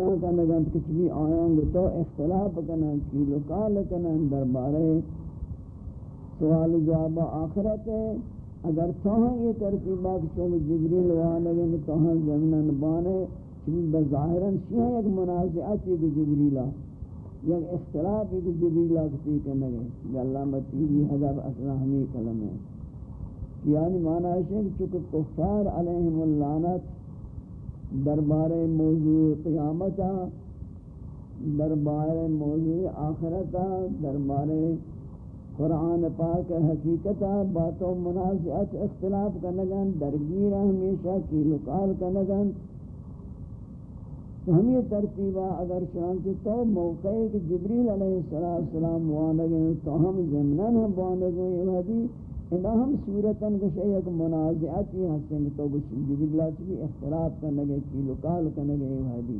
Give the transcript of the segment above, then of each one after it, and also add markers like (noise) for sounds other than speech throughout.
بیان کرنے کچھ بھی آیاں گے تو اختلاف کرنا کی لکال کرنا دربارے سوال جواب آخرت ہے۔ اگر توہاں یہ ترتیبات چونکہ جبریل وانگے توہاں زمنان بانے چلی بظاہراً شیئے ایک منازعات ایک جبریلہ یک اختلاف ایک جبریلہ کسی کرنے کہ اللہ مطیبی حضب اصلا ہمیں کلم ہے۔ یعنی معنی ہے کہ چونکہ کفار علیہم اللعنت دربار موضوع قیامتا دربار موضوع آخرتا دربار قرآن پاک حقیقتا باتوں منازعت اختلاف کا نگن درگیر ہمیشہ کی لکال کا نگن تو ہم یہ ترتیبہ اگر چنانچہ تو موقع کہ جبریل علیہ السلام وانگیں تو ہم زمنان ہم وانگیں یہ حدیث ادا ہم صورتاً کچھ ایک منازعات منازعاتی حسن تو کچھ جبریلہ چلی اختلاف کرنے گئے کی لکال کرنے گئے ایوہدی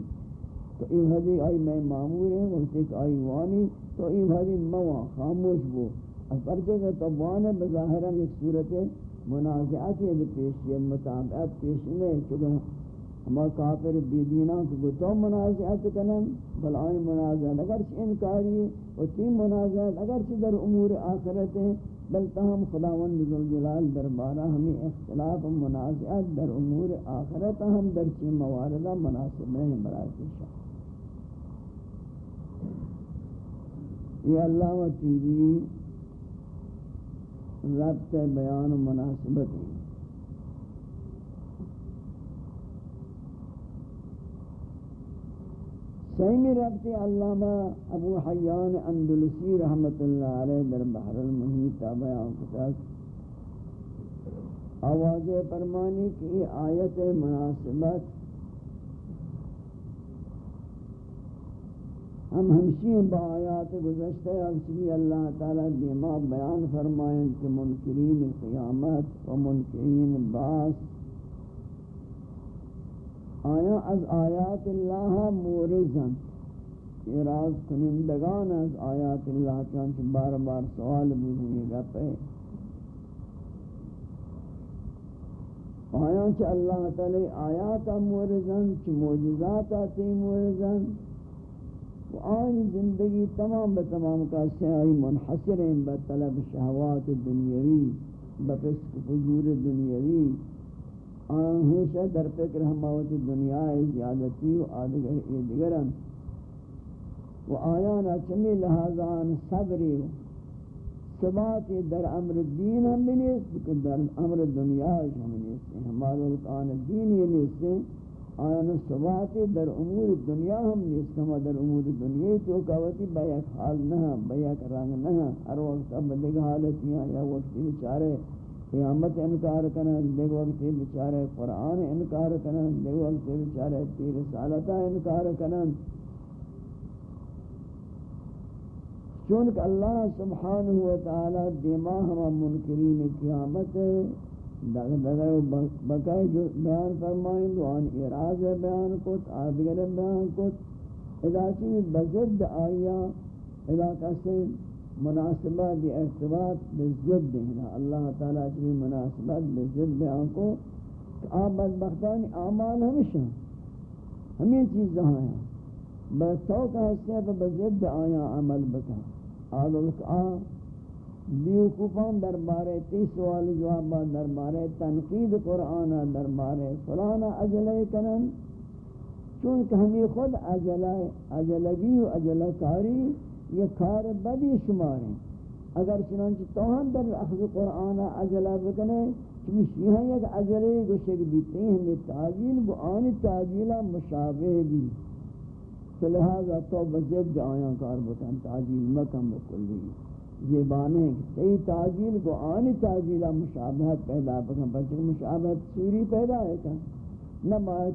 تو ایوہدی آئی میں معمور ہیں وقت ایک آئی وانی۔ تو ایوہدی موا خاموش بو۔ اس پرچے کہ تو وانا بظاہراً ایک صورت منازعاتی ہے، پیش یہ مطابعات پیش نہیں چکہ ہما کافر بیدینہ کو تو منازعات کنن، بل آئی منازعات اگرچہ انکاری و تین منازعات اگرچہ در امور آخرت ہیں بل تاہم خداوند ذوالجلال دربارہ ہمیں اختلاف و منازعات در امور آخرت ہم در چی مواردہ مناسب ہیں برای پیشا یہ اللہ و تیبی ربط بیان و مناسبت ہے سیمی ربطی علامہ ابو حیان اندلسی رحمت اللہ علیہ در بحر المحیط بیان کتاک آواز فرمانی کی آیت مناسبت ہم ہمشی با آیات گزشتہ اکچلی اللہ تعالی دیما بیان فرمائیں کہ منکرین قیامت و منکرین باس آیا از آیات اللہ مورزن اعراض کنندگان از آیات اللہ چانچہ بار بار سوال بھی گا پہ آیا چھ اللہ تعالی آیات مورزن چھ موجزات آتی مورزن و آئی زندگی تمام بتمام کا سیائی منحصر ہیں بطلب شہوات دنیاوی بفسق فجور دنیاوی. ہمیشہ در فکر ہماوتی دنیا زیادتی و آدگر ایدگرن و آیانا چمی لحاظان صبری و ثبات در امر دین ہم بھی نیست کہ در امر دنیا ہم نیست۔ ہمارے القان دین یہ نیست۔ آیانا ثبات در امور دنیا ہم نیست۔ ہم در امور دنیا تو کہوتی بیک حال نہ بیک رنگ نہ ہر وقت اب دیکھ حالتیاں یا وقتی بچارے قیامت انکار کرن دیکھ وقت بیچارے قرآن انکار کرن دیکھ وقت بیچارے تیر رسالتہ انکار کرن چونکہ اللہ سبحانہ وتعالی دیما ہما منکرین قیامت دغ دغ بقای جو بیان فرمائیں دوان اراز بیان کت، آدگر بیان کت۔ اذا چیز بزد آیا، اذا کسی مناسبت ارتباط بزد دینا اللہ تعالیٰ کی مناسبت بزد بیان کو آپ بدبختانی اعمال ہمیشہ ہمیں چیز جہاں ہیں. بس تو کا حصہ پہ بزد آیا عمل بکا. آگا آ بیوکوفان دربارے تی سوال جواب دربارے تنقید قرآن دربارے فلانا اجلے کنن. چونکہ ہمیں خود اجلہ اجلگی و اجلہ کاری یہ کار بدی شمار ہیں۔ اگر چنانچہ توہم در اخذ قرآن عجلہ بکنے چمیشی ہیں یک عجلے گوشک بیتے ہیں، ہمیں تعجیل بو آنی تعجیلہ مشابہ بھی۔ تو لہذا تو بزد آیاں کار بکن، تعجیل مکم بکلی یہ بانے ہیں کہ تی تعجیل کو آنی تعجیلہ مشابہت پیدا بکن پرچہ مشابہت سوری پیدا ہے کہ نہ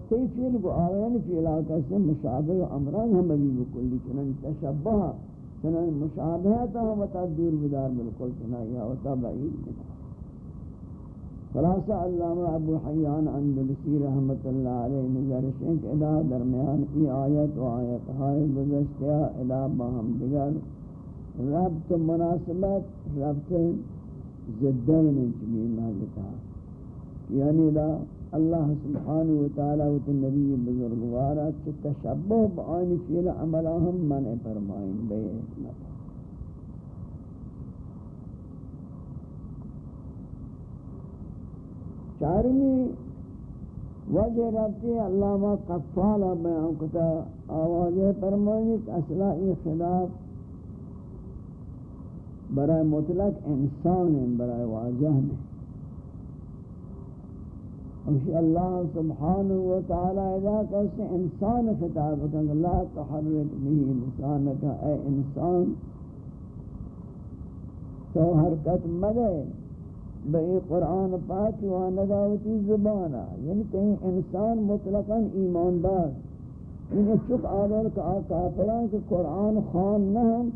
تی فیل کو آیان فیلہ کسی مشابہ امران ہم بھی بکلی چنانچہ تشبہ چنان مشابہت ہم وطا دور بدار بالکل چنائی وطا بعید بنا خلاصہ علامہ ابو حیان اندلسی رحمت اللہ علیہ نظرشن کہ ادا درمیان ای آیت و آیت ہائے گزشتیا ادا باہم دیگر ربط مناسبت، ربط زدین چمی محلتا یعنی دا اللہ سبحانہ وتعالی و نبی بزرگوارا چھ تشبہ بآنی فیل عملہ ہم منع فرمائیں بے حکمت چارمی وجہ ربطی علامہ قفالہ بیان کتا آواز فرمائیں کہ اصلاحی خلاف برای مطلق انسان ہیں برای واجہ میں ہمشی اللہ سبحانہ وتعالی اذا کہتے انسان خطاب کہ لا تحرک بھی لسانک اے انسان، تو حرکت مدے بئی قرآن پاک وانگاوتی زبانا یعنی کہیں انسان مطلقا ایماندار انہیں چک آدھر کہ آقا پران کہ قرآن خان نہ ہم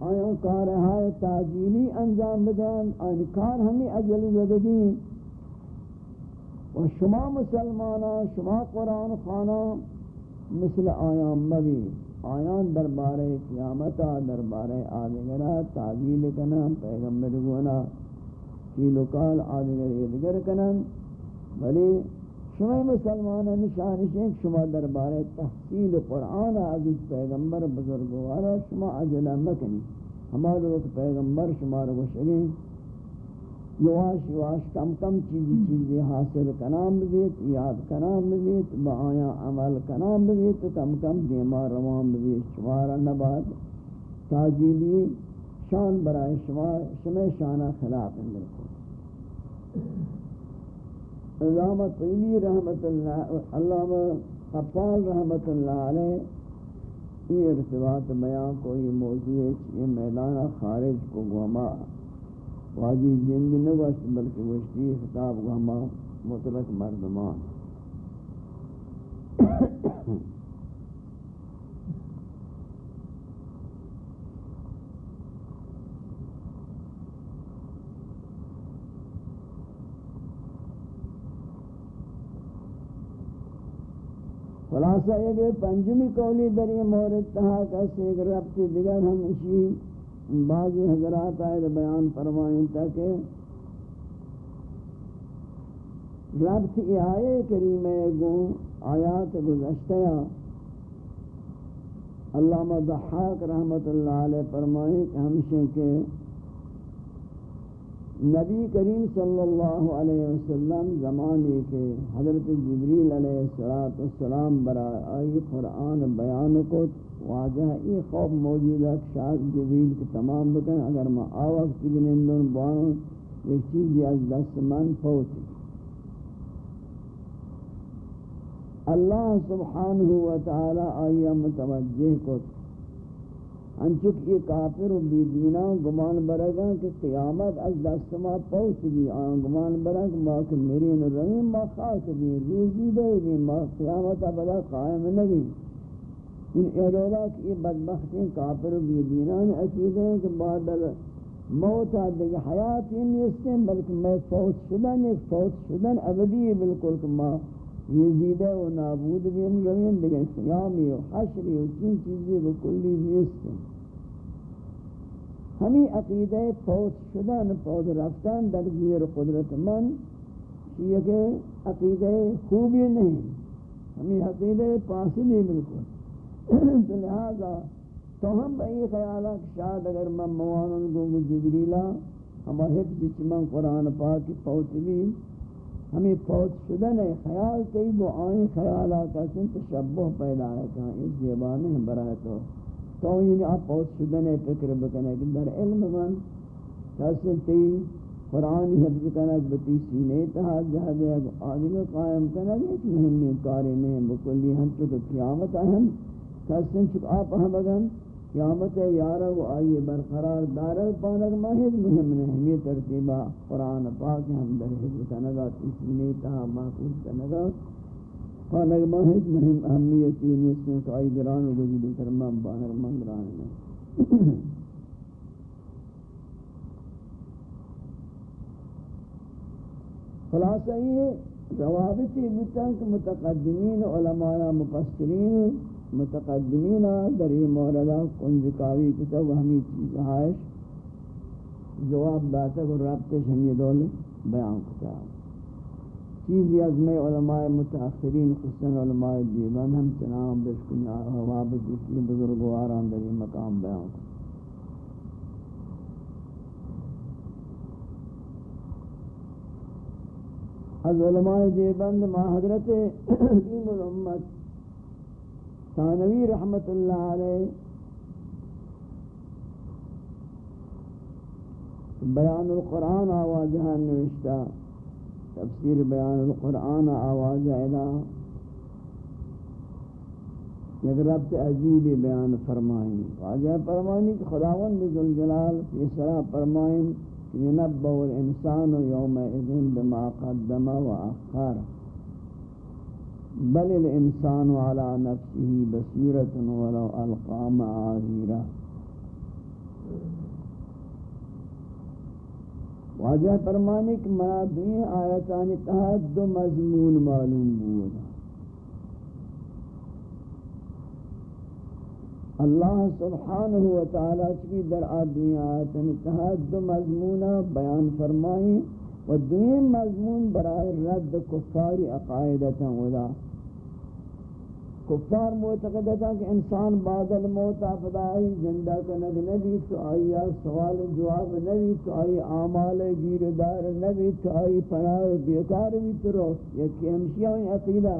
آیاں کارہائے تاجیلی انجام بدن آن کار ہمیں اجل زدگی و شما مسلمانان شما قرآن خانا مثل آیان مبی آیان دربارے قیامتا، دربارے آدھگرہ تعویل کنن، پیغمبر گونا کی لکال آدھگر ادگر کنن بلی شما مسلمان نشانشیں شما دربارے تحصیل قرآن عزیز پیغمبر بزرگوارا، شما عجلہ مکنی، ہمارے وقت پیغمبر شما رو شگیں یواش یواش کم کم چیزی چیزی حاصل کنام بیت یاد کنام بیت با آیا عمل کنام بیت کم کم دیما روان بیت شمارا نباد. تاجیلی شان برای شما شما شانہ خلاف اندر علامہ طیبی رحمت اللہ، علامہ قفال رحمت اللہ علیہ، یہ ارتباط بیان کو یہ موضوع ہے، یہ میدان خارج کو گوما. واجی جن نہ واسط بلکہ وشتی خطاب کو ہم مطلق مردمان۔ خلاصہ یہ کہ پنجمی قولی در یہ مورد تہا کسی ایک ربطی دیگر ہم اسی بعض حضرات آئے بیان فرمائیں تاکہ ربط آئے کریم گو آیات گزشتہ علامہ ضحاک رحمت اللہ علیہ فرمائیں کہ ہمشہ کے نبی کریم صلی اللہ علیہ وسلم زمانے کے حضرت جبریل علیہ السلام برائے آئی قرآن بیان کو واجہ یہ خوف موجود ہے کہ شاید جبیل کے تمام بکن اگر میں آوقت بنندن بانوں ایک چیزی از دست من فوت اللہ سبحانہ وتعالی آئیہ متوجہ کو انچک یہ کافر و بیدینا گمان برگا کہ قیامت از دست ما پوت بھی آن گمان برگا ما کہ میری نرمین ما خاص بھی ریزی دے بھی ما قیامت ابدا قائم نبی. ان ایرولا کی بدبختی کافر و بیدینان عقیدہ ہیں کہ بعد موت دیکھ حیات ہی نہیں بلکہ میں فوت شدن ایک فوت شدن ابدی بالکل کہ ما ماں یزیدہ و نابود بھی ہم روین دیکھ قیامی و حشری و چین چیزی بکلی نہیں ہمیں عقیدہ فوت شدن فوت رفتن در زیر قدرت من یہ کہ عقیدہ خوبی نہیں. ہمیں عقیدہ پاس نہیں بالکل. تو لہذا تو ہم بئی خیالہ کہ شاید اگر من موانن گو جبریلا ہما حفظ چمن قرآن پاک فوت بھی ہمیں فوت شدن ہے، خیال تی وہ آئیں خیالہ کا سن تشبہ پیدا ہے کہاں اس زیبانے ہیں برای تو۔ تو یعنی آپ فوت شدن ہے، فکر بکنے کہ در علم من کسی تی قرآن حفظ کنک بتی سینے تہا جہدے آدمی قائم کنک ایک مہمی کاری نہیں بکلی ہم چکے قیامت اہم کسن چک آپ ہم اگن قیامت یارہ و آئیے برقرار دارہ پانک ماہد مهم نہیں ترتیبہ قرآن پاک ہم در حضر کنگا تیسینی تہا محفوظ کنگا پانک ماہد مهم اہمیتی نیسن تو آئی گران و گزید کرمان پانک من گران میں خلاصہ یہ روابطی بتنک متقدمین، علماء مفسرین متقدمین در یہ موردہ کنجکاوی کتا و ہمیں چیز آئش جواب داتا کو رابطے شمی دول بیان کتا چیزی از میں علماء متاخرین خصوصاً علماء دیوان ہم چنام بشکنی آہوا بشکی بزرگواران در یہ مقام بیان کو از علماء دیوبند ما حضرت (clears throat) دین الامت ثانوی رحمت اللہ علیہ، بیان القرآن آوازہ نوشتہ، تفسیر بیان القرآن آواز ایلا یک ربط عجیب بیان فرمائیں۔ واجہ فرمائیں کہ خداوند ذوالجلال یہ سرا فرمائیں کہ ینبو الانسان یوم اذن بما قدم و اخر بل الانسان على نفسه بصیرت ولو القام عاذیرہ واجہ فرمانے کہ منا دنیا آیتانی تحت دو مضمون معلوم بود. اللہ سبحانہ وتعالی چکی در آدنیا آیتانی تحت دو مضمون بیان فرمائیں و دنیا مضمون برای رد کفاری عقائدتا ودا. کفار معتقد تھا کہ انسان بعد الموت افدائی زندہ کنگ نبی تو آئی سوال جواب نبی تو آئی آمال گیر دار نبی تو آئی پناہ بیکار بھی تو رو، یکی ہمشیہ ہوئی عقیدہ۔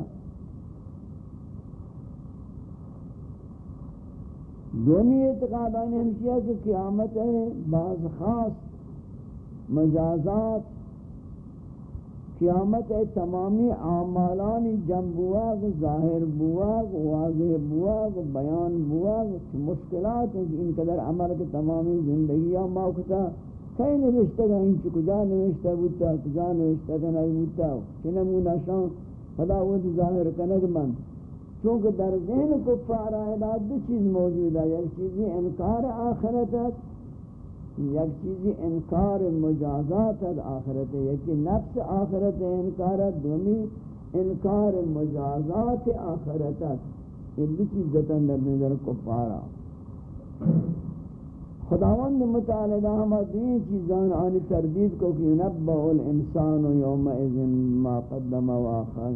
دومی اعتقادان ہمشیہ کہ قیامت ہے، بعض خاص مجازات قیامت ہے، تمامی اعمالانی جم بواغ، ظاہر بواغ، واضح بواغ، بیان بواغ، مشکلات ہیں کہ ان قدر عمل کے تمامی زندگیاں موقتا کئی نوشتہ گا، ان چکو جا نوشتہ بوتا، کجا نوشتہ گا نئی بوتا چنمو نشان خدا ود ظاہر کنگ من. چونکہ در ذہن کفار آئیدہ دو چیز موجود ہے، یک چیزی انکار آخرت ہے یک چیزی انکار مجازات ہے آخرت ہے، یکی نفس آخرت انکار ہے دومی انکار مجازات آخرت ہے یہ دو چیز در نظر کو پارا خداوند متعالدہ ہما دوئی چیزان آنی تردید کو کہ نبع الانسان یوم اذن ما قدم و آخر.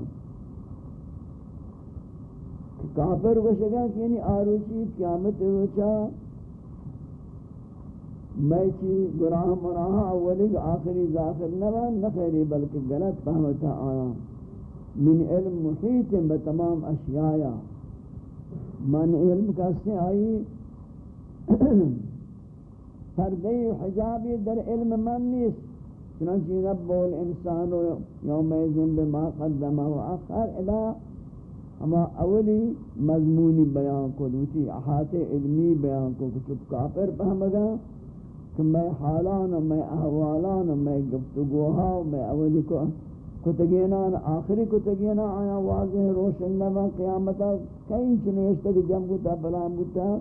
کافر کو شکا کہ یعنی آروچی، قیامت روچا میں چی گناہ مراہ اولی آخری ذاکر نبا نخیری بلکہ غلط فہمتا آیا۔ من علم محیط بتمام اشیاء۔ من علم کسے آئی۔ (clears throat) پردے حجابی در علم من نیست۔ چنانچہ رب الانسان یوم ایزن بما قدم و آخر ادا ہما اولی مضمونی بیان کو دوتی احاط علمی بیان کو کچھ کافر فہمگا۔ کہ میں حالان میں احوالان میں گفتگوہا میں اولی کو کتگینان، آخری کتگینا آیا واضح روشن نبا قیامتا کئی چنوشتا کہ جم کتا بلان بتا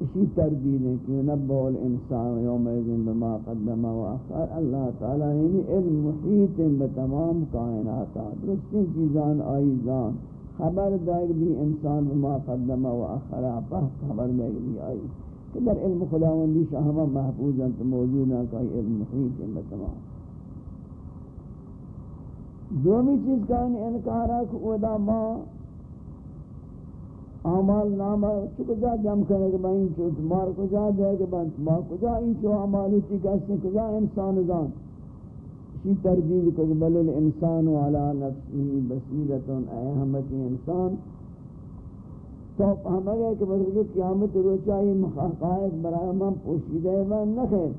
اسی تردید ہے کہ نبو الانسان یوم ایزن بما قدم و اخر اللہ تعالی یعنی علم محیط بتمام کائناتا درستی چیزان آئی زان خبر دائگ بھی انسان بما قدم و اخر پہ خبر دائگ بھی آئی۔ کہ در علم خداوندی شاہمہ محفوظ انت موجود ہیں کہ علم محیط ہیں بتمام دومی چیز کا انکار ہے کہ ادا ما اعمال نامہ چکو جا جم کرنے کے بعد چو تمہار کو جا دے کے بعد ما کو جا ان چو اعمال چی کسی کو جا انسان زان. اسی تردید کو بل الانسان علی نفسی بصیرتن اے ہمتی انسان. تو ہم اگر کہ بلکہ قیامت روچائی مخاقائق برای من پوشیدہ من نخیر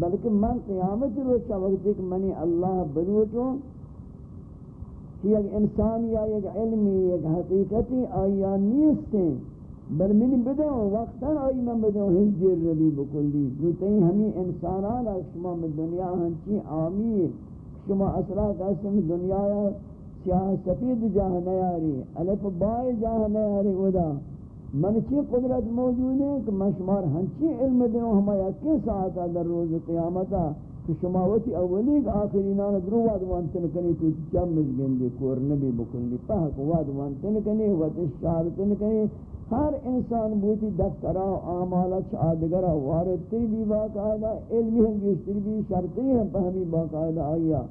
بلکہ من قیامت روچا وقت ایک منی اللہ بروچوں کہ ایک انسان یا ایک علمی ایک حقیقتی آیا نیستیں بل منی بدوں وقتاً آئی من بدوں ہج دیر ربی بکلی۔ جو تین ہمیں انسانان، شما میں دنیا ہنچی آمی، شما اصلا قسم دنیا سیاہ سفید جاہ نیاری الف بائی جاہ نیاری ودا من چی قدرت موجود ہے کہ من شمار ہنچی علم دیوں ہما یکی ساعتا در روز قیامتا؟ کہ شما وتی اولی کہ آخری نانا درو واد وانتن کنی تو چم مزگندی، کور نبی بکلی پاک واد وانتن کنی وات شارتن کنی۔ ہر انسان بوتی دفترہ آمالا چادگرہ وارتی بھی باقاعدہ علمی ہم گشتری بھی شرطی ہیں پہمی باقاعدہ آیا۔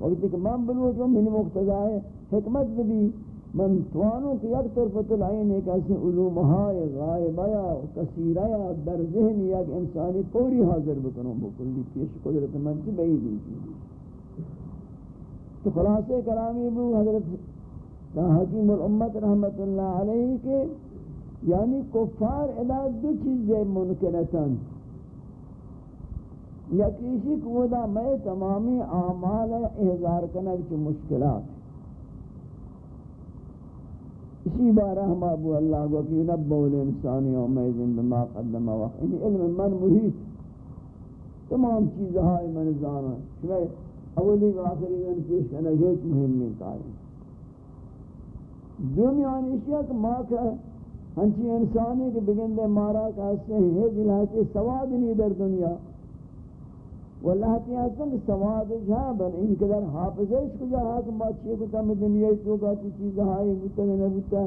وقتی کہ من بلوٹوں من مقتضا ہے، حکمت بھی، من توانو کہ یک طرفت العین ایک ایسی علومہائے غائبایا کثیرایا در ذہن یک انسانی پوری حاضر بکنوں بکلی پیش قدرت من کی بہی دی تو خلاصے کرامی بو حضرت حکیم الامت رحمت اللہ علیہ کے یعنی کفار ادا دو چیزیں منکرتاً یکیشی کو دا میں تمامی اعمال احضار کنک چو مشکلات اسی بارہ ہم ابو اللہ کو کہ نبو الانسان یوم بما قدم وقت۔ یعنی علم من محیط۔ تمام چیزیں ہائی من زانا شمیں اولی و آخری من پیش کرنا گیت مهم کاری دومیان اشیاء کہ ماں کہ ہنچی انسانی کے بگندے مارا کہتے ہیں یہ جلہتی سواد نہیں در دنیا۔ واللہ تی ہستن کہ سواد جہاں بن. ان قدر حافظش کو جہاں کہ بچے کو تم دنیا تو کا چیز ہائی بوتا نہ بوتا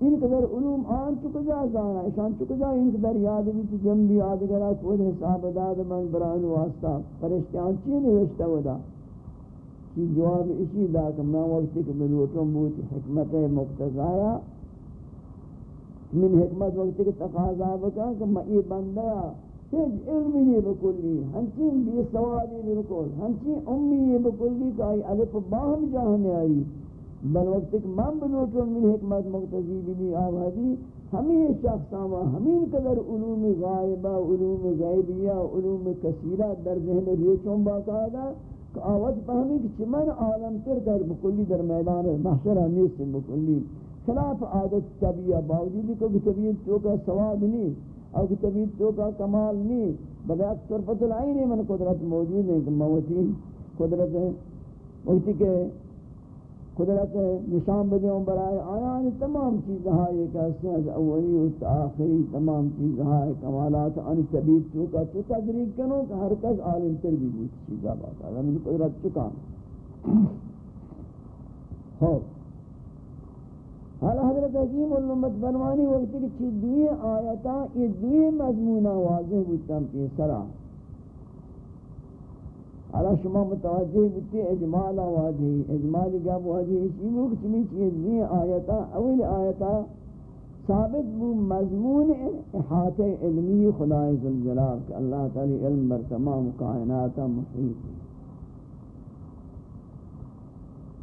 ان قدر علوم آن چکا جا زانا اشان چکا جا ان قدر یاد بھی تو جم بھی یاد کرا خود حساب داد من بران واسطہ فرشتیان چی نوشتا ودا کی جواب اسی دا کہ میں وقتی کہ ملوٹوں بوت حکمت مقتضایا من حکمت وقتی کہ تقاضا بکا کہ میں یہ بندہ ہیچ علمی نہیں بکلی، ہنچین بی سوادی بکل ہنچین امی یہ بکلی کہ آئی علف باہم جاہنے آئی۔ بل وقت ایک من بنوٹون من حکمت مقتضی بھی آبادی ہمیں شخص آوا ہمیں قدر علوم غائبہ، علوم غیبیہ، علوم کثیرہ در ذہن ریچوں باقاعدہ کہ آوات پہمی کہ چمن عالم تر در بکلی، در میدان محشرہ نیست بکلی۔ خلاف عادت طبیعہ باوجودی کو طبیعت تو کا سواد نہیں۔ اور کہ طبیعت تو کا کمال نہیں بلکہ اکثر فت العین من قدرت موجود ہے کہ موتی قدرت ہے موتی کے قدرت نشان بدیوں برائے آیان تمام چیز ہائے کہتے ہیں از اولی و آخری تمام چیز ہائے کمالات آنی طبیعت تو کا تو تدریق کنو کہ ہر کس عالم تر بھی بود چیزہ باتا ہے قدرت چکا۔ (clears throat) خوب۔ حالا حضرت حکیم علمت فرمانی وقت کی چی دوئی آیتا یہ دوئی مضمونہ واضح بودتاں پیسرا. حالا شما متوجہ بودتی اجمالا واضح اجمالی گاب واضح اسی وقت چمی چی دوئی آیتا؟ اول آیتا ثابت بو مضمون احاط علمی خدای ذوالجلال کہ اللہ تعالی علم بر تمام کائناتا محیط ہے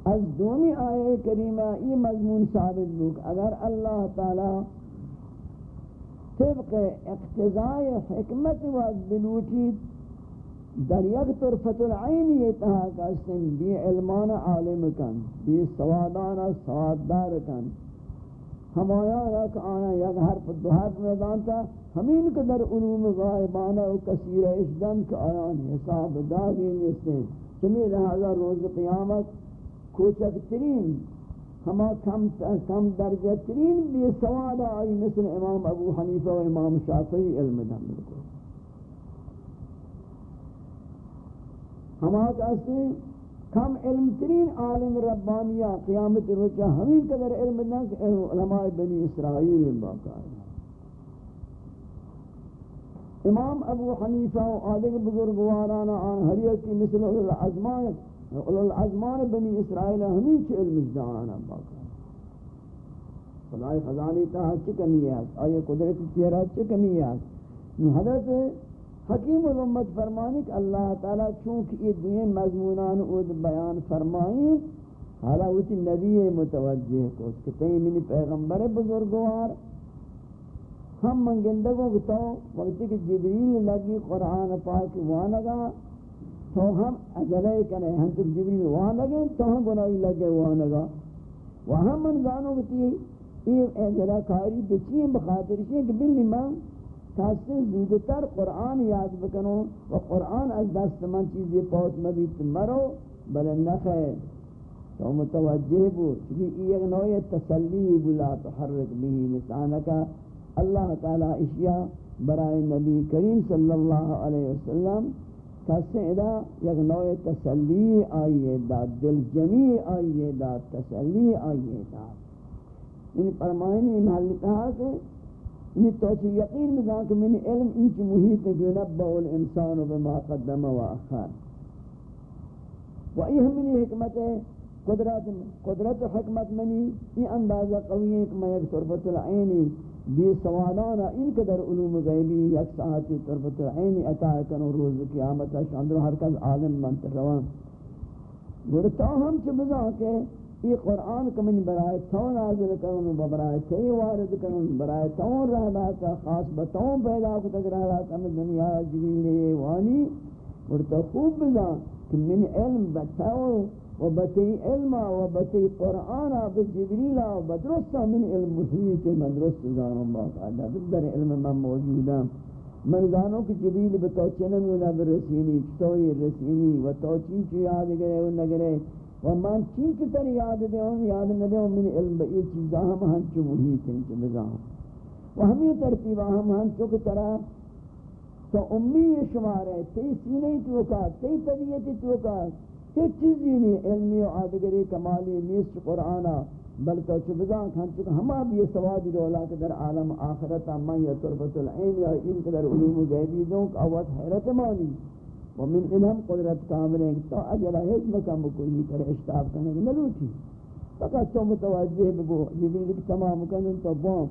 از دومی آئے کریمہ یہ مضمون ثابت بک اگر اللہ تعالی طبق اقتضاء حکمت و بلوٹی در یک طرفت العین یہ تہا کہستن بی علمان عالم کن، بی سوادان سواددار کن. ہم آیا یک آیا یک حرف دو حرف میدان تا ہمین قدر علوم غائبانہ و کثیر اشدن کا آیان حساب دادی نیستیں چمی لہذا روز قیامت کوچک ترین ہما کم کم درجہ ترین بے سواد آئی مثل امام ابو حنیفہ و امام شافعی علم دن بالکل ہما کہتے کم علم ترین عالم ربانیہ قیامت روچہ ہمیں قدر علم دن کہ علماء بنی اسرائیل باقا ہے امام ابو حنیفہ و آدھے بزرگوارانا آن ہریت کی مثل العظمان اول العظمان بنی اسرائیل ہمیں چھ علم جدانا باقا؟ خدای خزانی تا چھ کمی ہے آئے قدرت تیرا چھ کمی ہے حضرت حکیم الامت فرمانی کہ اللہ تعالیٰ چونکہ یہ دوئے مضمونان اوز بیان فرمائیں حالا اسی نبی متوجہ کو اس کے تئیں منی پیغمبر بزرگوار، ہم منگندگوں کو تو وقتی کہ جبریل لگی قرآن پاک وانگا تو ہم اجلے کنے ہم تو جبریل وہاں لگے، تو ہم گناہی لگے وہاں لگا۔ وہاں من زانو گتی یہ اجلہ کاری بچی بخاطر اسی کہ بلی من کاسے زودتر قرآن یاد بکنو و قرآن از دست من چیزی پوت مبیت مرو بل نخیر تو متوجہ بود چونکہ یہ نوع تسلی بلا تحرک بھی لسانکا اللہ تعالی اشیاء برائے نبی کریم صلی اللہ علیہ وسلم کسے ادا یک نوع تسلی آئیے دا دل جمی آئیے دا تسلی آئیے دا۔ یعنی ان فرمائنی محل کہا کہ یعنی ان توچی یقین میں کہ من علم انچ محیط جو الانسان بما قدم و اخر و یہ منی حکمت ہے قدرت قدرت حکمت منی یہ اندازہ قوی ہے کہ میں ایک طرفت العینی بی سوادانا ان قدر علوم غیبی یک ساعتی طرفت العینی عطا کنو روز قیامت شاندر ہر کس عالم منتر روان۔ گرتا ہم چھ بزا کہ یہ قرآن کمن برائے تو نازل کرن و برائے تی وارد کرن، برائے تو رہا تا خاص بتاؤں پیدا کو تک رہا تا میں دنیا جبیل وانی۔ گرتا خوب بزا کہ من علم بتاؤ و بتی علم و بتی قرآن و جبریل و بدرست من علم محیط من درست زانم باقاعدہ در علم من موجودم. من زانو کہ جبریل بتو چنن و نبر رسینی، چطوری رسینی و تو چین چو یاد گرے و نگرے و من چین چو تر یاد دے ہوں یاد نہ دے من علم بئی چیزا ہم ہن چو محیط ہیں چو بزان و ہمیں ترتیبہ ہم ہن چو کترہ تو امی شمار ہے تی سینے توکا تی طبیعت توکا تی چیزی نہیں، علمی و آدگری کمالی نیست قرآنا بلکہ چبزان کھان چکا، ہما بھی یہ سوادی رولا کہ در عالم آخرتا من یا تربت العین یا ان کے در علوم و غیبی دوں کہ اوت حیرت مانی. ومن انہم قدرت کامل ہیں تو اجلا ہیچ مکم کوئی طرح اشتاب کرنے کے نلوٹی. فقط تو متوجہ بگو جبیل تمام کنن تو بوم.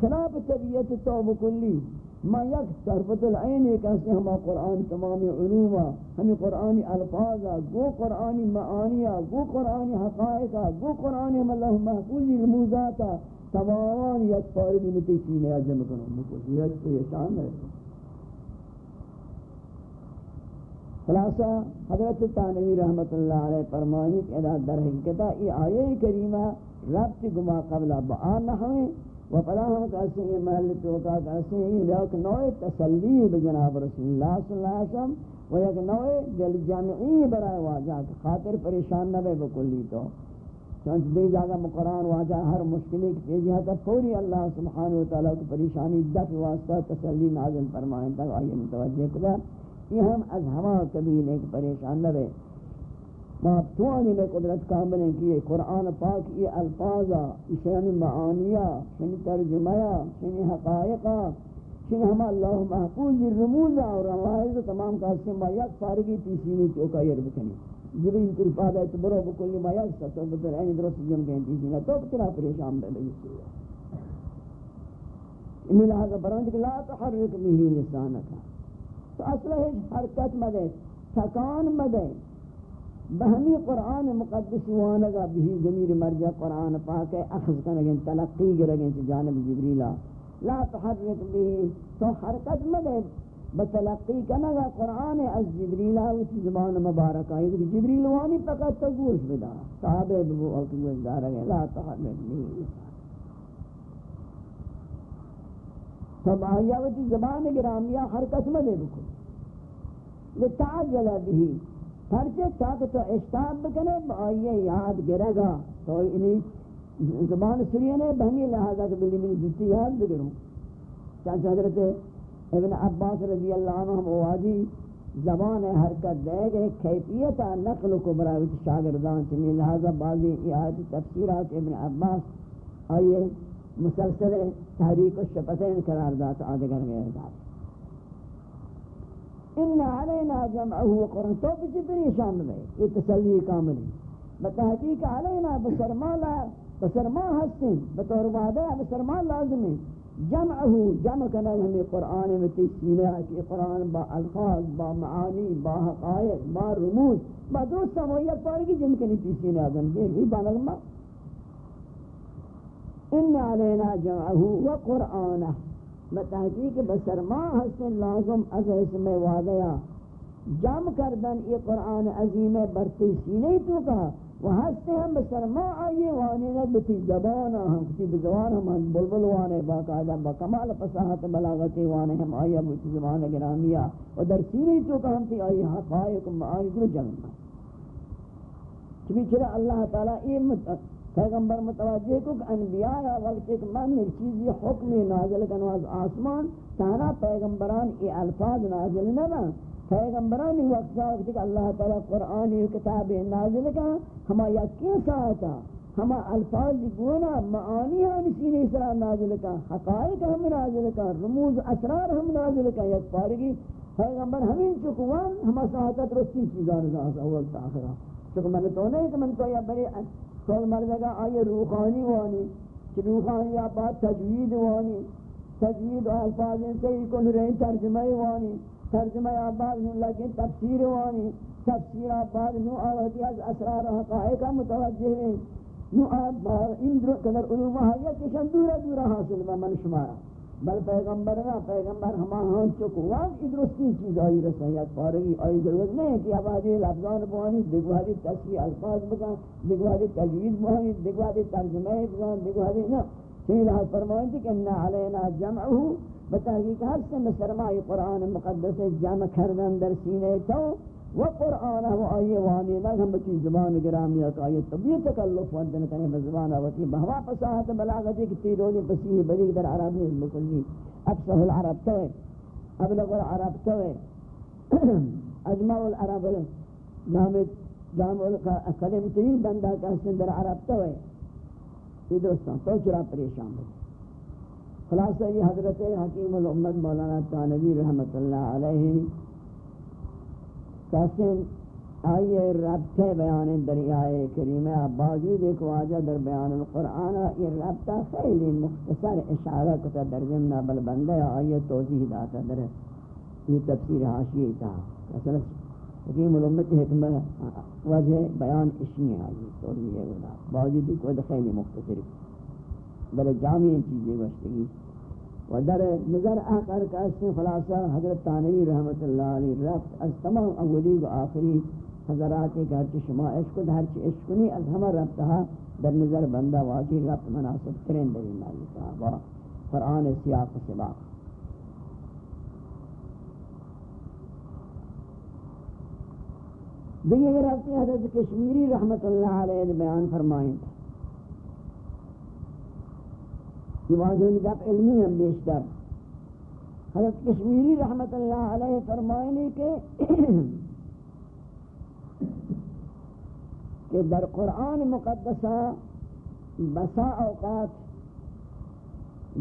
خلاف طبیعت تو بکلی. ما یک طرفت العین ایک ایسے ہما قرآن تمام علوما ہمیں قرآنی الفاظا گو قرآنی معانیا گو قرآنی حقائقا گو قرآنی اللہ محفوظی رموزاتا تمام یک فارغی نتی سینے عجم کنو مکل یہ تو یہ شان ہے خلاصہ حضرت تانوی رحمت اللہ علیہ فرمانی کہ ادا در حقیقتا یہ آیے کریمہ ربط گما قبلہ بآن نحویں و فلا ہم کہتے ہیں محل توقع کہتے ہیں لیک نوع تسلی بجناب رسول اللہ صلی اللہ علیہ وسلم و یک نوع دل جمعی برای واجہ خاطر پریشان نہ بے بکلی تو. چونچہ دی جاگہ مقرآن واجہ ہر مشکلی کی پیجی ہے پوری اللہ سبحانہ وتعالی کی پریشانی دفع واسطہ تسلی نازل فرمائیں تک آئیے متوجہ کدا. یہ ہم از ہما قبیل ایک پریشان نہ بے توانی میں قدرت کامل ہیں کہ یہ قرآن پاک یہ الفاظا شنی معانیہ شنی ترجمہ شنی حقائقہ شنی ہم اللہ محفوظ رموزہ اور روائز تمام قاسم ما یک فارغی تیسینی چوکا یر بکنی. جبین کل فادہ تو برو بکلی ما یک ستر بدر اینی درست جم کہیں تیسینی. تو بکرا پریشان بے لگی امی لہذا برانت کہ لا تحرک بھی لسانکا. تو اصلہ ہے حرکت مدے تکان مدے بہمی قرآن مقدس وانگا بھی ضمیر مرجع قرآن پاک ہے اخذ کنگیں تلقی گرگیں چی جانب جبریلا لا تحرک بھی تو حرکت مدے بتلقی کنگا قرآن از جبریلا اس زبان مبارکہ ہے جبریل وانی فقط تگوش بدا صحابہ ببو اوکیوش دارگے لا تحرک بھی تب آیا وچی زبان گرامیہ حرکت مدے بکل لتعجل بھی پرچے تاک تو اشتاب بکنے آئیے یاد گرے گا۔ تو انہی زبان سریع نے بہنی، لہذا کہ بلی منی جتی یاد بگروں۔ چانچہ حضرت ابن عباس رضی اللہ عنہ ہم اوادی زبان حرکت دے گئے کیفیتا نقل کو براویت شاگردان چمی۔ لہذا بعضی آیت تفسیرات ابن عباس، آئیے مسلسل تحریک و شپتین قرار دات آدھگر گئے دات ان علینا جمعه قرآن تو بچی پریشان میں، یہ تسلی کاملی. بتحقیق علینا بسرما لا بسرما ہستیں بطور وعدہ بسرما لازم ہے. جمعه، جمع کنا ہمیں قرآن میں تسینہ کہ قرآن با الفاظ، با معانی، با حقائق، با رموز، با دوست سمویت پارگی جمع کنی تسینہ آدم، یہ بھی بانگمہ ان علینا جمعه و قرآنہ بتحقیق بسرما حسن لازم از اسم وعدیا جم کردن یہ قرآن عظیم برتی سینے تو کا وہ ہستے ہم بسرما آئیے وانے نہ بتی زبانا ہم کسی بزوان ہم ہم بلبل وانے باقاعدہ بکمال فصاحت بلاغتی وانے، ہم آئیے بتی زبان گرامیہ۔ و در سینے تو کا ہم تی آئیے ہاں، حقائق معانی درو جنگا چبی چرا اللہ تعالیٰ یہ پیغمبر متوجہ کو کہ انبیاء وقت ایک من ایک چیزی حکم نازل کنو از آسمان تانا پیغمبران ای الفاظ نازل نہ پیغمبران وقت وقت کہ اللہ تعالی قرآن کتاب نازل کا ہما یقین ساعتا ہما الفاظ گونا معانی ہم سینے اسرا نازل کا حقائق ہم نازل کا رموز اسرار ہم نازل کا یک پارگی پیغمبر ہمیں چکوان ہما ساہتا درستی چیزان رضا اول تا آخرا چکو من تو نہیں کہ من تو یا بری کول مردگا آئی روحانی وانی کہ روحانی آباد تجوید وانی، تجوید و الفاظ سے ہی کن رہی ترجمہ وانی ترجمہ آباد نو لگے تفسیر وانی، تفسیر آباد نو آواتی از اسرار حقائق متوجہ ہیں نو آباد ان در قدر علوم ہے کشن دورہ دورہ حاصل حاصل من شمارا بل پیغمبر نہ پیغمبر ہما ہن چکو واز ادرستی چیز آئی رسا یک پارگی آئی ضرورت نہیں ہے کہ آبادی لفظان بوانی دگوہدی تصویر الفاظ بکن دگوہدی تجوید بوانی دگوہدی ترجمہ بکن دگوہدی نا، چنی لحظ فرمائیں تھی کہ انہا علینا جمعہو بتحقیق ہر سے مسرمائی قرآن مقدس جمع کردن در سینے تو و قرآن و آئیے وانی لگ بچی زبان گرامی کا آئیے طبیعت تکلف وندن کریں بزبان آواتی بہوا پساہت بلاغتی کی تیرونی پسیح بلیگ در عربی از بکلی افسح العرب توے ابلغ العرب توے (clears throat) اجمع العرب نامت جامع القلم تین بندہ کا در عرب توے یہ دوستان، تو چرا پریشان ہو خلاصہ یہ حضرت حکیم الامت مولانا تانوی رحمت اللہ علیہ کسن آئیے ربط بیان دریائے کریمہ باوجود ایک واجہ در بیان القرآن یہ ربط خیلی مختصر اشارہ کتا در ضمن بل بندہ آئیے توضیح داتا در یہ تفسیر حاشیہ تھا اصلا حکیم الامت حکمت وجہ بیان اشنی آئی توضیح ہے باوجود ایک وجہ خیلی مختصر بل جامعی چیزیں وشتگی و در نظر آخر کا اس نے خلاصہ حضرت تانوی رحمت اللہ علیہ رفت، از تمام اولی و آخری حضرات کے ہرچی شما عشق و ہرچی عشق نہیں از ہمیں رفتہ در نظر بندہ واقعی رفت مناسب ترین در مالی صحابہ قرآن سیاق و سباق. دیگر رفتی حضرت کشمیری رحمت اللہ علیہ بیان فرمائیں یہ واضح نگاہ علمی ہم بیشتر۔ حضرت کشمیری رحمت اللہ علیہ فرمائنے کے (clears throat) کہ در قرآن مقدسہ بسا اوقات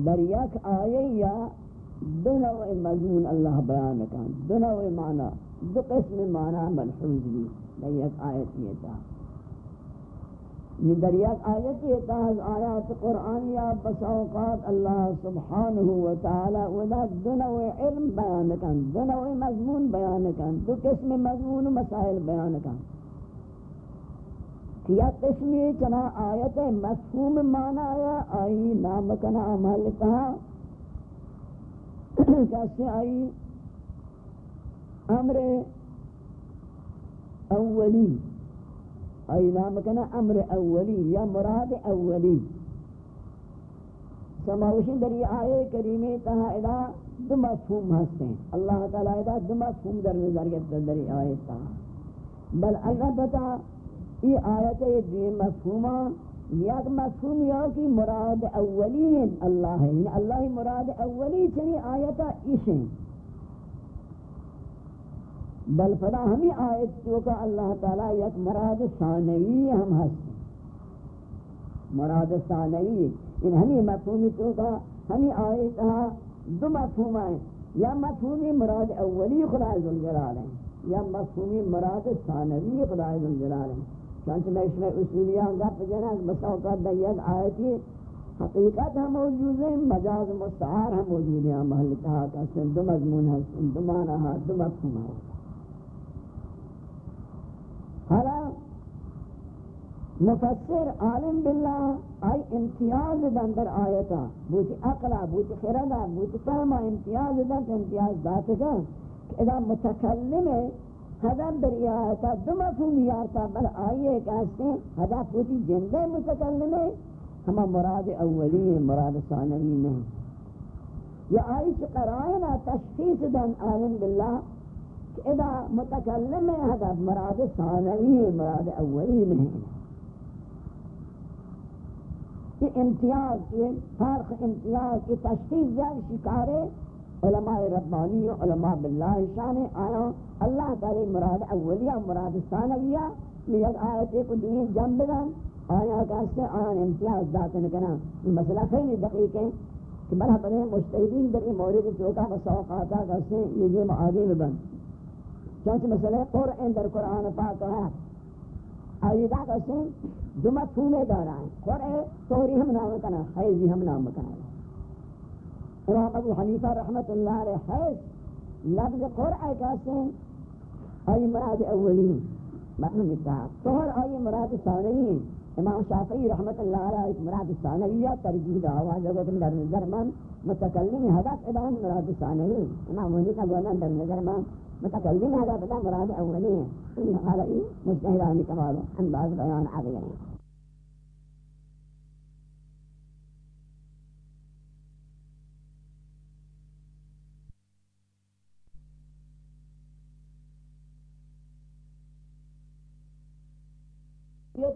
در یک آیه یا دو نوع مضمون اللہ بیان کن۔ دو نوع معنی، دو قسم معنی ملحوظ بھی در یک آیت یہ تھا یہ دریات آیت یہ تاز آیات قرآن قرآنیہ بساوقات اللہ سبحانہ وتعالی ودا دنو علم بیان کن، دنو مضمون بیان کن، دو قسم مضمون مسائل بیان کن۔ کیا قسمی چنا آیت مفہوم مانا آیا؟ آئی نام کنا عمل کہا (coughs) کیسے آئی؟ امر اولی۔ ای نام کنا امر اولی یا مراد اولی. سماوشن در یہ آئے کریمی تہا ادا دو مفہوم ہستے ہیں اللہ تعالیٰ ادا دو مفہوم در نظر کے در یہ آئے تہا. بل اللہ بتا یہ آیت یہ دو مفہوما، یک مفہوم یا کی مراد اولی اللہ ہے یعنی اللہ مراد اولی چنی آیتا اسیں بل فدا ہمیں آیت تو کا اللہ تعالی یک مراد ثانوی ہم ہست مراد ثانوی، ان ہمیں مفہومی تو کا ہمیں آیت ہاں دو مفہوم ہیں۔ یا مفہومی مراد اولی خدا ذوالجلال ہیں، یا مفہومی مراد ثانوی خدا ذوالجلال ہیں۔ چانچہ میں اس میں اصولیاں گپ جنہ بساوقات دیت آیتی حقیقت ہم موجود ہیں، مجاز مستعار ہم موجود ہیں۔ محل کہا کہ دو مضمون ہے دو معنی ہے دو مفہوم ہے حالا مفسر عالم باللہ آئی امتیاز دن در آیتا بوتی اقلا بوتی خردہ بوتی فهمہ امتیاز دن، امتیاز داتا گا. کہ اذا متکلم حدب در آیتا دو مفہوم یارتا، بل آئیے کہتے ہیں حدب بوتی جندے متکلم ہے ہما مراد اولی ہے مراد ثانوی نہیں. یا آئی چی قرائنا تشخیص دن عالم باللہ، کہ اذا متکلم ہے حدث مراد ثانوی ہے مراد اولی نہیں. یہ امتیاز، یہ فرق امتیاز، یہ تشخیص جائے شکار علماء ربانی علماء باللہ شان آیا. اللہ تعالی مراد اولیہ مراد ثانویہ لیت آیت ایک دنیا جنب دن آیا کہتے ہیں آیا امتیاز ذات نکنا مسئلہ خیلی دقیق ہے کہ بلا بنے مجتہدین در این مورد چوکا مساوقاتا کسی یہ جیم عادی بن چونچہ مسئلہ قرآن در قرآن پاک ہے آئیدہ کسی دو مفہومے دارا ہیں قرآن توری ہم نام کنا حیزی ہم نام کنا امام ابو حنیفہ رحمت اللہ علیہ حیز لفظ قرآن کسی آئی مراد اولین، معنی اتحاد توہر آئی مراد ثانیین۔ امام شافعی رحمت اللہ علیہ ایک مراد ثانویہ ترجیح ہوا جو کہ در نظر من متکلم حدث ادام مراد ثانوی امام وحی کا گونا در نظر من متکلم حدث ادام مراد اولی ہے۔ انہی حالی مجتہدانی کمالو انداز بیان آگے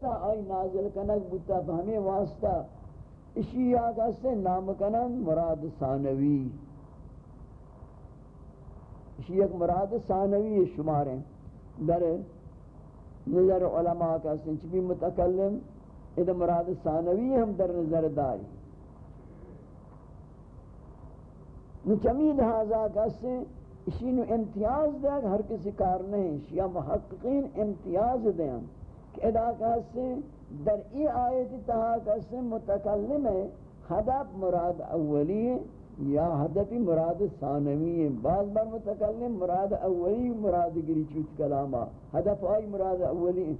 ہیں تا آئی نازل کنک بوتا فہمی واسطہ۔ اسی آگا سے نام کنن مراد ثانوی۔ اسی ایک مراد ثانوی شمار ہیں۔ در نظر علماء کا سنچ بھی متکلم ادھا مراد ثانوی ہم در نظر داری۔ نچمی لہذا کسی اسی نو امتیاز دے، ہر کسی کار نہیں، شیعہ محققین امتیاز دیں کہ ادا کہتے در ای آیت تہا کہتے متکلم ہے حدب مراد اولی ہے یا حدبی مراد ثانوی ہے؟ بعض بار متکلم مراد اولی، مراد گری چوت کلاما حدب آئی مراد اولی ہے۔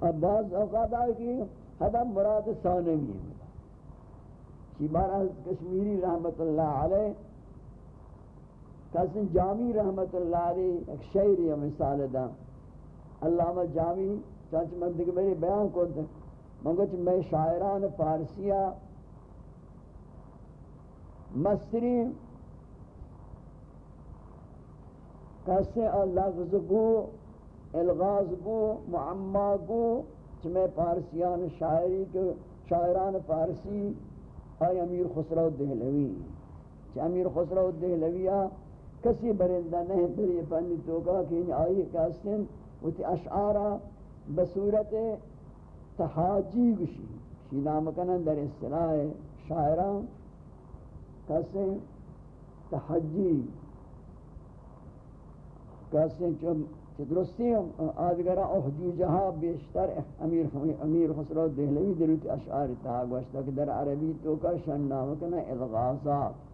اب بعض اوقات آئی کہ حدب مراد ثانوی ہے۔ شی بارہ کشمیری رحمت اللہ علیہ کسن جامی رحمت اللہ علیہ، ایک شعری مثال دا علامہ جامی چانچ من دیکھ میری بیان کو دیں منگو چھ میں شاعران فارسیہ مستری کسے لفظ گو الغاز گو معما گو چھ میں فارسیان شاعری کے، شاعران فارسی، آئی امیر خسرو دہلوی۔ چھ امیر خسرو دہلویہ، کسی برندہ نہیں در یہ پندی توکا کہ آئی کسن وہ تی اشعارہ بصورت تحاجی گشی شی نام کنن در اصطلاح شاعران کسی تحجی، کسی چو درستی آدگرہ احجوجہا بیشتر امیر امیر خسرو دہلوی دروت اشعار تحاگوشتا کہ در عربی تو کا شن نام کنن الغاثات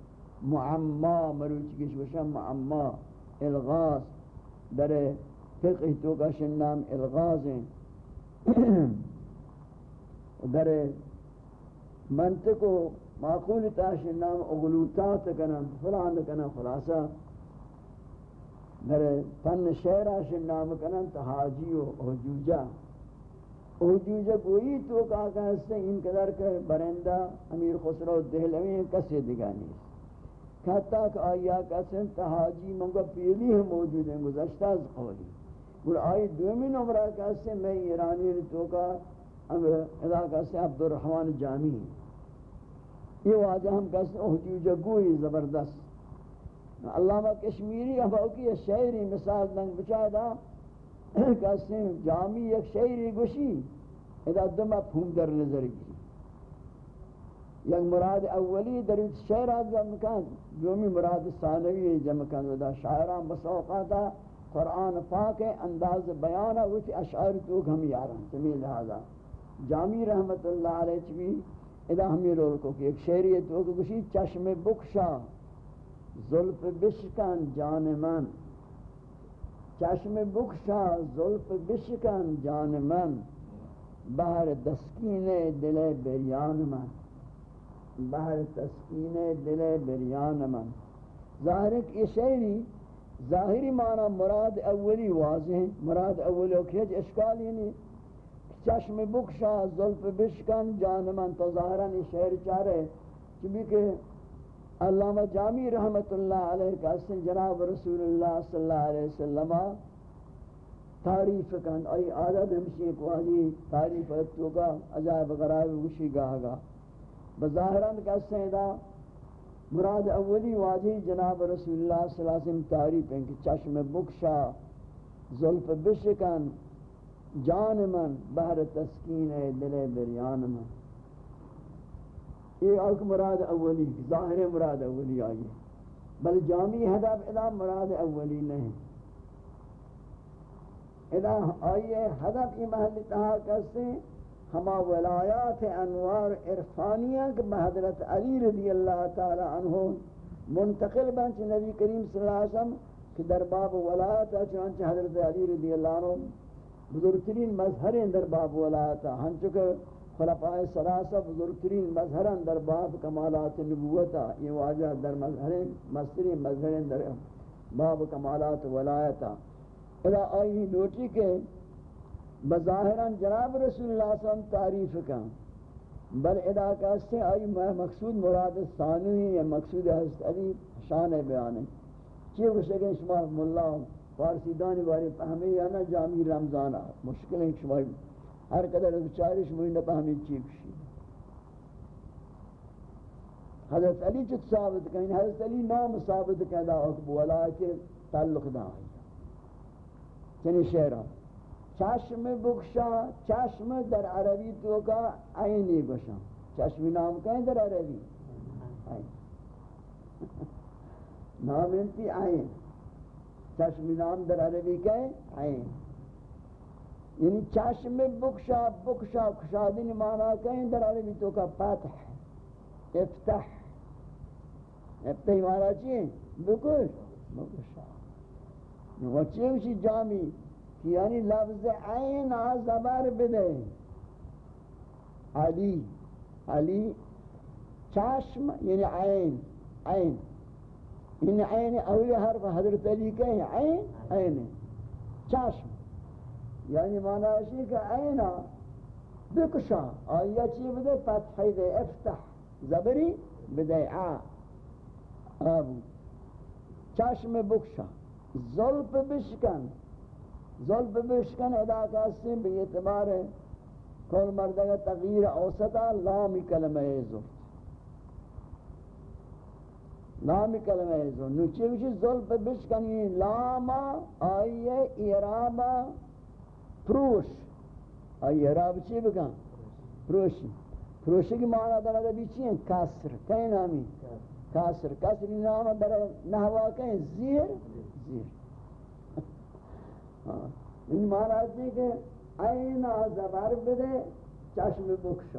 معما، مروچ کش وشن معما الغاث در فقہ تو کا شنام الغاز ہیں۔ (clears throat) در منطق و معقول تا شنام اغلوطات کنن فلان کنن خلاصا در فن شعرہ شنام کنن تحاجی و حجوجہ۔ حجوجہ گوئی تو کا کہستے ان قدر کہ برندہ امیر خسرو دہلوی ہیں، کسی دگانی کہتا کہ آیا کہتے تحاجی منگا پیلی ہم موجود ہیں، گزشتہ از قولی۔ اور آئی دومی نمبرہ کہتے میں ایرانی تو کا ادا کہتے عبد الرحمن جامی یہ واجہ ہم کہتے ہیں جی، حجوجہ گوئی زبردست۔ علامہ کشمیری اباو کی یہ شعری مثال دنگ بچائے کہتے ہیں جامی ایک شعری گوشی، ادا دو مفہوم در نظر گی۔ یک مراد اولی در شعر جمع کن۔ دومی مراد ثانوی جمع کن دا شاعران بسوقاتا قرآن پاک انداز بیان وچ اشعار تو ہم یاران تمی لہذا، جامی رحمت اللہ علیہ چوی ادا ہمی رول کو کہ ایک شعری تو کہ کشی چشم بکشا، ظلف بشکن جان من۔ چشم بکشا، ظلف بشکن جان من۔ بہر دسکین دل بریان من۔ بہر تسکین دل بریان من۔ ظاہر ہے کہ یہ شعری ظاہری معنی مراد اولی واضح ہیں مراد اولی اوکیج اشکال ہی نہیں۔ چشم بکشا ظلف بشکن، جان من شہر چارے چبی کہ علامہ جامی رحمت اللہ علیہ کا سن جناب رسول اللہ صلی اللہ علیہ وسلم تعریف کن۔ ای عادت ہمشی ایک واجی تعریف اتو کا عجائب غرائب وشی گاہ گا بظاہران کا سیدہ مراد اولی واجی جناب رسول اللہ صلی اللہ علیہ وسلم تعریف ہیں کہ چشم بکشا ظلف بشکن، جان من بہر تسکین دل بریان من۔ یہ ایک مراد اولی، ظاہر مراد اولی آئی بل جامعی ہدف ادا مراد اولی نہیں۔ ادا آئیے ہدف کی محل تہا کسے ہما ولایات انوار عرفانیہ کہ بحضرت علی رضی اللہ تعالی عنہ منتقل بنچ نبی کریم صلی اللہ علیہ وسلم کہ در باب ولایت چنانچہ حضرت علی رضی اللہ عنہ بزرگترین مظہر در باب ولایت ہن چکے خلفاء سلاسہ بزرگترین مظہران در باب کمالات نبوتا یہ واجہ در مظہرین مستری مظہرین در باب کمالات ولایتا ادا آئی نوٹی کے بظاہران جناب رسول اللہ صلی اللہ علیہ وسلم تعریف کا بل ادا کہتے ہیں آئی مقصود مراد ثانوی یا مقصود حضرت علی شان بیان ہے۔ چیئے وہ شکر شما ملا فارسی دانی باری پہمی یا نا جامی رمضانہ مشکل ہے شما ہر قدر بچاری شما نہ پہمی چیئے کشی۔ حضرت علی چت ثابت کہیں حضرت علی نام ثابت کہیں دا اکبو علا کے تعلق دا آئی۔ چنی شہرہ چشم بکشا، چشم در عربی تو کا عینی گشا چشم نام کہیں در عربی؟ (laughs) نام انتی عین. چشم نام در عربی کہیں؟ عین. یعنی چشم بکشا بکشا کشادین مانا کہیں در عربی تو کا؟ فتح. افتح. افتح مانا چیئے بکش. بکشا. وچے اسی جامی؟ یعنی لفظ عین زبر بدے علی علی چشم یعنی عین عین. ان عین اولی حرف حضرت علی کہیں عین عین. چشم. یعنی معنی ہے کہ عین بکشا آیا چی بدے فتحی دے افتح. زبری بدے آ. آبو چشم بکشا ظلپ بشکن. ظلپ بشکن ادا کاسیم بی اعتبار کل مردگا تغییر اوسطاً لامی کلمہ ظلپ لامی کلمہ ظلپ نوچے وچی ظلپ بشکن یہ لاما آئیے ایرابا پروش۔ آئیے ایراب چی بکن؟ پروشی پروشی کی معنی در عربی چی ہیں کسر۔ کہیں نامی؟ کسر۔ کسری نام در نحوہ کہیں؟ زیر۔ زیر۔ ہاں۔ این معنی ہے کہ اینا زبر بدے، چشم بکشا۔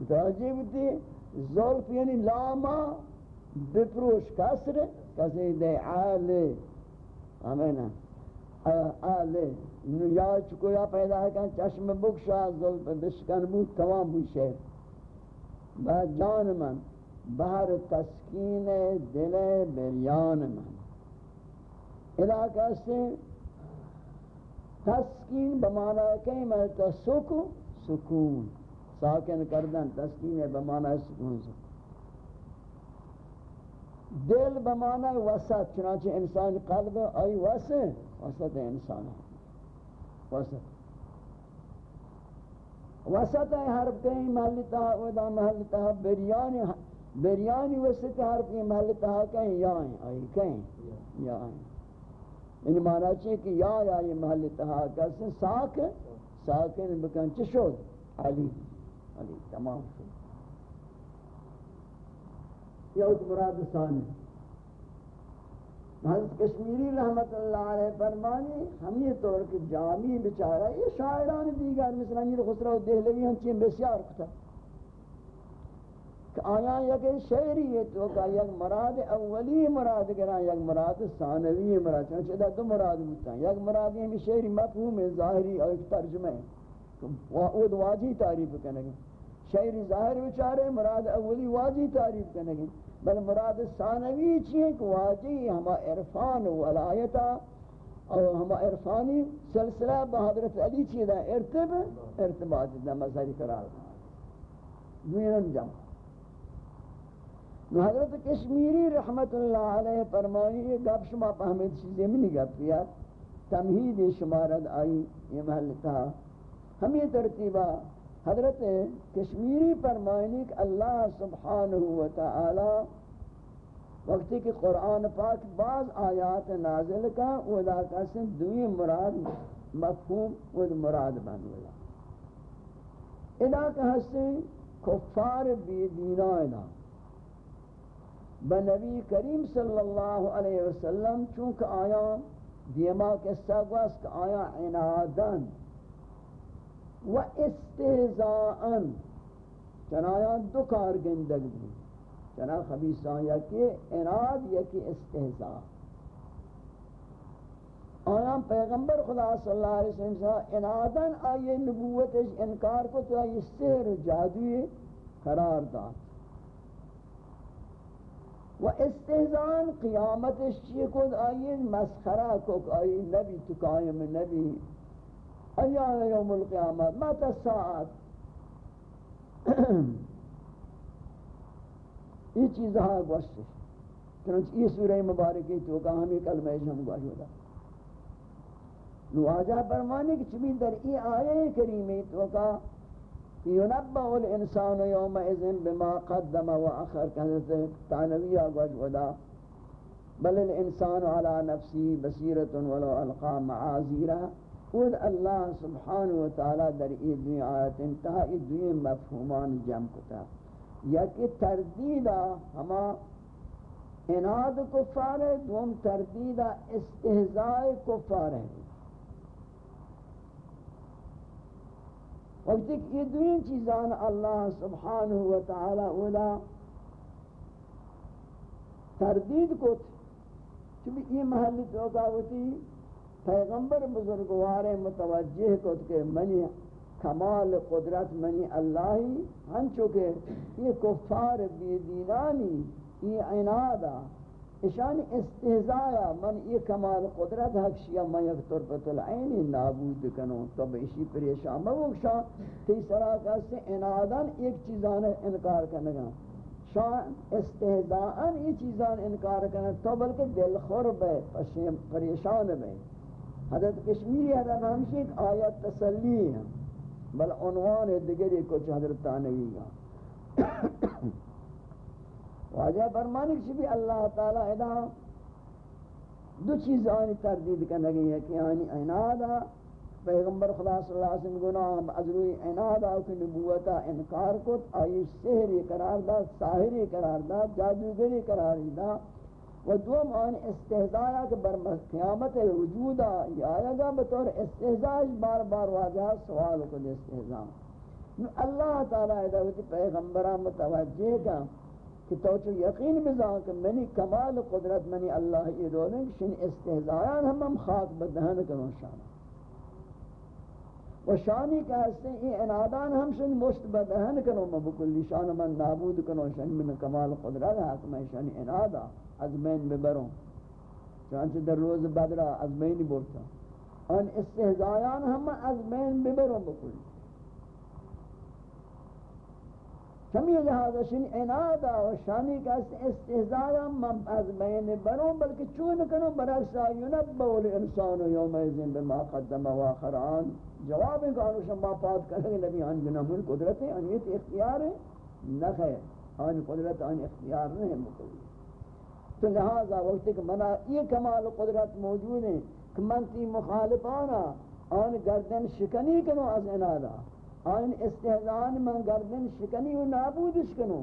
متوجہ بودی ظلف یعنی لاما بپروش کسر، کسی دے آلے آمینہ آلے یا چکو یا پیدا ہے کہ چشم بکشا ظلف بشکن بود، تمام بود شہر۔ با جان من، بہر تسکین دل بریان من۔ علاقہ سے تسکین بمانا کہیں میں تسکو سکون۔ ساکن کردن، تسکین ہے بمانا سکون سکون دل بمانا وسط چنانچہ انسان قلب آئی وسط وسط انسان وسط وسط ہے حرف کہیں، محل تہا ودا محل تہا بریانی بریانی وسط حرف کہیں محل تہا کہیں، یائیں، آئی کہیں، یائیں۔ یعنی معنی چاہیے کہ یا یا یہ محل تہا کسی ساک ساکن بکن. چی شد؟ علی. علی. تمام شد. یہ ایک مراد ثانی. حضرت کشمیری رحمت اللہ علیہ فرمانی ہم یہ طور کہ جامی بچارہ یہ شاعران دیگر مثل امیر خسرو دہلوی ہم چین بسیار کتا آیا یک شعری ہے تو کہ یک مراد اولی مراد کرا یک مراد ثانوی مراد. چنانچہ دا دو مراد ہوتا ہے یک مراد یہ شعری مفہوم ہے ظاہری اور ترجمہ ہے. وہ واجی تعریف کرنے گے. شعری ظاہر بچارے مراد اولی واجی تعریف کرنے گے. بل مراد ثانوی چیئے کہ واجی ہما عرفان ولایتا اور ہما عرفانی سلسلہ بحضرت علی چیئے دا ارتب ارتباط دا مظہری قرار. دوینن جمع. حضرت کشمیری رحمت اللہ علیہ فرمائی، یہ گپ شما پہمید چیزیں میں نہیں گپ کیا۔ تمہید شمارد آئی یہ محل تھا۔ ہم یہ ترتیبہ حضرت کشمیری فرمائنی کہ اللہ سبحانہ وتعالی وقتی کہ قرآن پاک بعض آیات نازل کا، وہ علاقہ سے دوئی مراد مفہوم، وہ مراد بن گیا۔ علاقہ سے کفار بی دینائنا۔ بنبی کریم صلی اللہ علیہ وسلم، چونکہ آیا دیما قصہ گوست کہ آیا عنادن و استہزاءن چنایا دو کار گندگ بھی چنا خبیصان یا کہ اناد یا کہ استہزاء آیا پیغمبر خدا صلی اللہ علیہ وسلم سے انادن آئی نبوتش انکار کو تو آئی سحر جادوی قرار داد. و استہزان قیامتش چی کد آئی مسخرہ کو آئی نبی تو قائم نبی. ایان یوم القیامت. مات ساعت. (clears throat) یہ چیز ہاں گوشتش چنانچہ یہ سورہ مبارکی تو کہا ہمیں کلمہ ہم گوش ہوتا نو آجا فرمانے کہ چبی در ای آیے کریمی تو کا یونبع الانسان یوم اذن بما قدم و اخر کہ تعنوی آگوش ودا بل الانسان على نفسی بصیرت ولو القا معاذیرہ خود اللہ سبحانہ وتعالی در ای دوی آیت انتہا ای دوی مفہومان جمع کتا یا کہ تردیدہ ہما اناد کفار ہے دوم تردیدہ استہزاء کفار ہے وقت کہ یہ دوین چیزان اللہ سبحانہ وتعالی اولا تردید کو چونکہ یہ محلی توقع ہوتی پیغمبر بزرگوار متوجہ کو کہ منی کمال قدرت، منی اللہی ہم چونکہ یہ کفار بیدینانی یہ عنادہ اشان استہزایا من یہ کمال قدرت حق شیا من یک طرفت العین نابود کنو تو بیشی پریشان موکشا تیسرا کسی انادن ایک چیزان انکار کنگا شان استہزاءن یہ چیزان انکار کنگا تو بلکہ دل خورب ہے پریشان ہے حضرت کشمیری حضرت ہمشی ایک آیت تسلی ہے بل عنوان دیگری کچھ حضرت تانوی گا واجہ فرمانے کہ بھی اللہ تعالی ادا دو چیز آنی تردید کرنے گئی ہے کہ آنی عنادا پیغمبر خدا صلی اللہ علیہ وسلم گناہ ازروی عنادا کی نبوتا انکار کت آئی سحری قرار دا ساہری قرار دا جادوگری قرار دا و دوم آن استہزایا کہ بر قیامت وجودا یا آیا گا بطور استہزاش بار بار واجہ سوال کو دے استہزا اللہ تعالی ادا پیغمبرہ متوجہ کا کہ تو چو یقین بزان کہ منی کمال قدرت منی اللہ یہ رولیں شن استہزایان ہم ہم خاک بدہن کروں شانا و شانی کا ہستے یہ انادان ہم شن مشت بدہن کرو کروں بکلی شان من نابود کروں شن من کمال قدرت حق میں شن انادا از مین ببروں چانچہ در روز بدرہ از مین برتا۔ ان استہزایان ہم از مین ببروں بکلی۔ چمی لہذا شنی انادا و شانی کا استہزایا من از بین بروں بلکہ چون کنو برکسا ینبو الانسان یوم ایزن بما قدم و آخران جواب ان کا انوشن ما پاد نبی، آن جنامون قدرت ہے آنیت اختیار ہے نخیر آن قدرت، آن اختیار نہیں مکلی تو لہذا وقت کہ منا یہ کمال قدرت موجود ہے کہ من تی مخالفانا، آن گردن شکنی کنو از انادا آن استحضان من گردن شکنی و نابودش کنو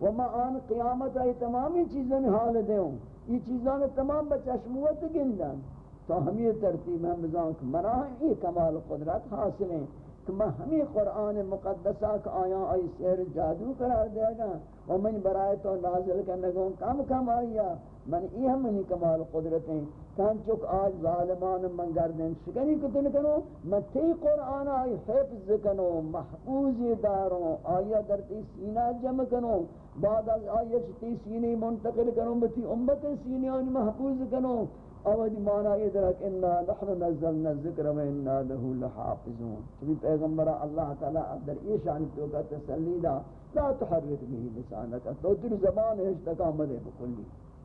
و ما آن قیامت آئی تمامی چیزوں حال دیوں یہ چیزوں تمام بچشموت گندن. تو ہمیں ترتیب ہم بزان کہ مراہ یہ کمال قدرت حاصل ہیں کہ میں ہمیں قرآن مقدسہ کا آیاں آئی سیر جادو قرار دے گا و من برائے تو نازل کرنے گا کم کم آئیا من ای ہم منی کمال قدرت ہیں۔ کان چک آج ظالمان من گردن شکنی کتن کنو من تی قرآن آئی حفظ کنو، محفوظی دارو آیا در تی سینہ جمع کنو، بعد از آیا تی سینی منتقل کنو بتی امت سینی آنی محفوظ کنو۔ اودی مانا یہ درک انا نحن نزلنا الذکر و انا له لحافظون۔ چبی پیغمبر اللہ تعالی در یہ شان تو کا تسلی دا، لا تحرک به لسانک۔ تو در زبان ہے استقامت بکلی۔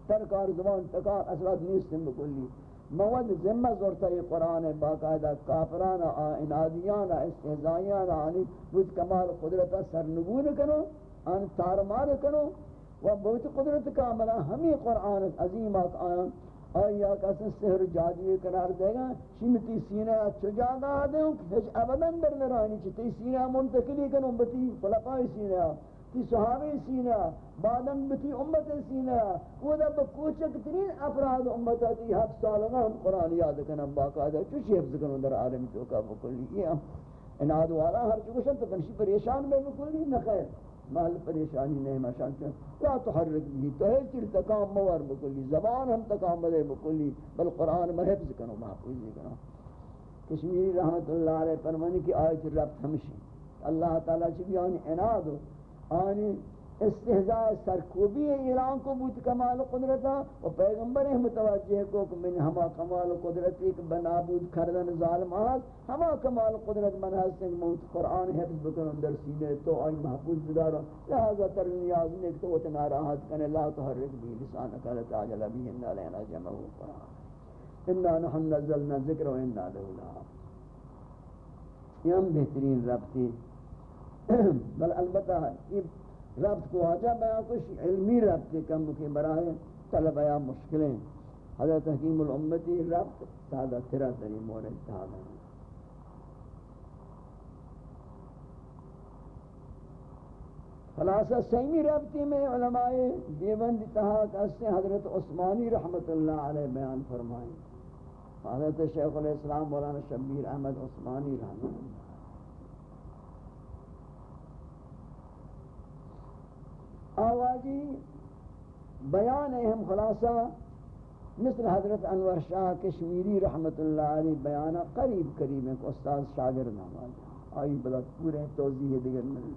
ترکار زبان تکار اصلات نیستن بکلی. مواد ذمہ زورتا یہ قرآن باقاعدہ کافران انادیان استحضائیان آنی بود کمال قدرت سرنگون کنو، آن تارمار کنو و بہت قدرت کاملا ہمیں قرآن عظیم آن آیا کسی سحر جادوی قرار دے گا شیمتی سینہ اچھو جاگا دے ہوں ہیچ ابداً در نرانی چھتی سینہ منتقلی کنوں بتی خلقائی سینہ تی صحابی سینہ بعداً بتی امت سینہ وہ دا بکوچک ترین افراد امتا تی ہفت سالنا ہم قرآن یاد کنم باقاعدہ چوشی حفظ کنوں در عالم چوکا بکلی. یہ اناد والا ہر چکوشن تو کنشی پریشان بے بکلی نخیر محل پریشانی نہیں مشان چاہاں لا تحرک بھی تو چل تکام مور بکلی. زبان ہم تکام بدے بکلی، بل قرآن محفظ کنو محفوظی کنو. کشمیری رحمت اللہ علیہ پرمانی کی آیت ربط ہمشی. اللہ تعالیٰ چی بیانی اناد آنی استحضاء سرکوبی اعلان کو بوت کمال قدرتا و پیغمبر ہم متوجہ کو کہ من ہما کمال قدرت ایک بنابود کردن ظالم آہد ہما کمال قدرت من حسن موت قرآن حفظ بکن در سینے تو آئی محفوظ بدارا لہذا تر نیاز نیک تو اتنا راحت کنے لا تحرک بھی لسان لسانکا لتعجل بھی انہا لینا جمعہ قرآن. انہا نحن نزلنا ذکر و انہا لہولا یہ ہم بہترین ربطی (clears throat) بل البتہ یہ ربط کو آجا بیان کچھ علمی ربط کم کے برائے طلب یا مشکلیں۔ حضرت حکیم الامتی ربط سادہ ترہ تری مورد تھادا ہے خلاصہ سیمی ربطی میں علماء دیوند تحاک اس سے حضرت عثمانی رحمت اللہ علیہ بیان فرمائیں۔ حضرت شیخ الاسلام مولانا شبیر احمد عثمانی رحمت اللہ آوازی بیان ہے ہم خلاصہ، مثل حضرت انور شاہ کشمیری رحمت اللہ علیہ بیانہ قریب قریب ہے کہ استاد شاگر نام آجا آئی بلا پورے توضیح دیگر مل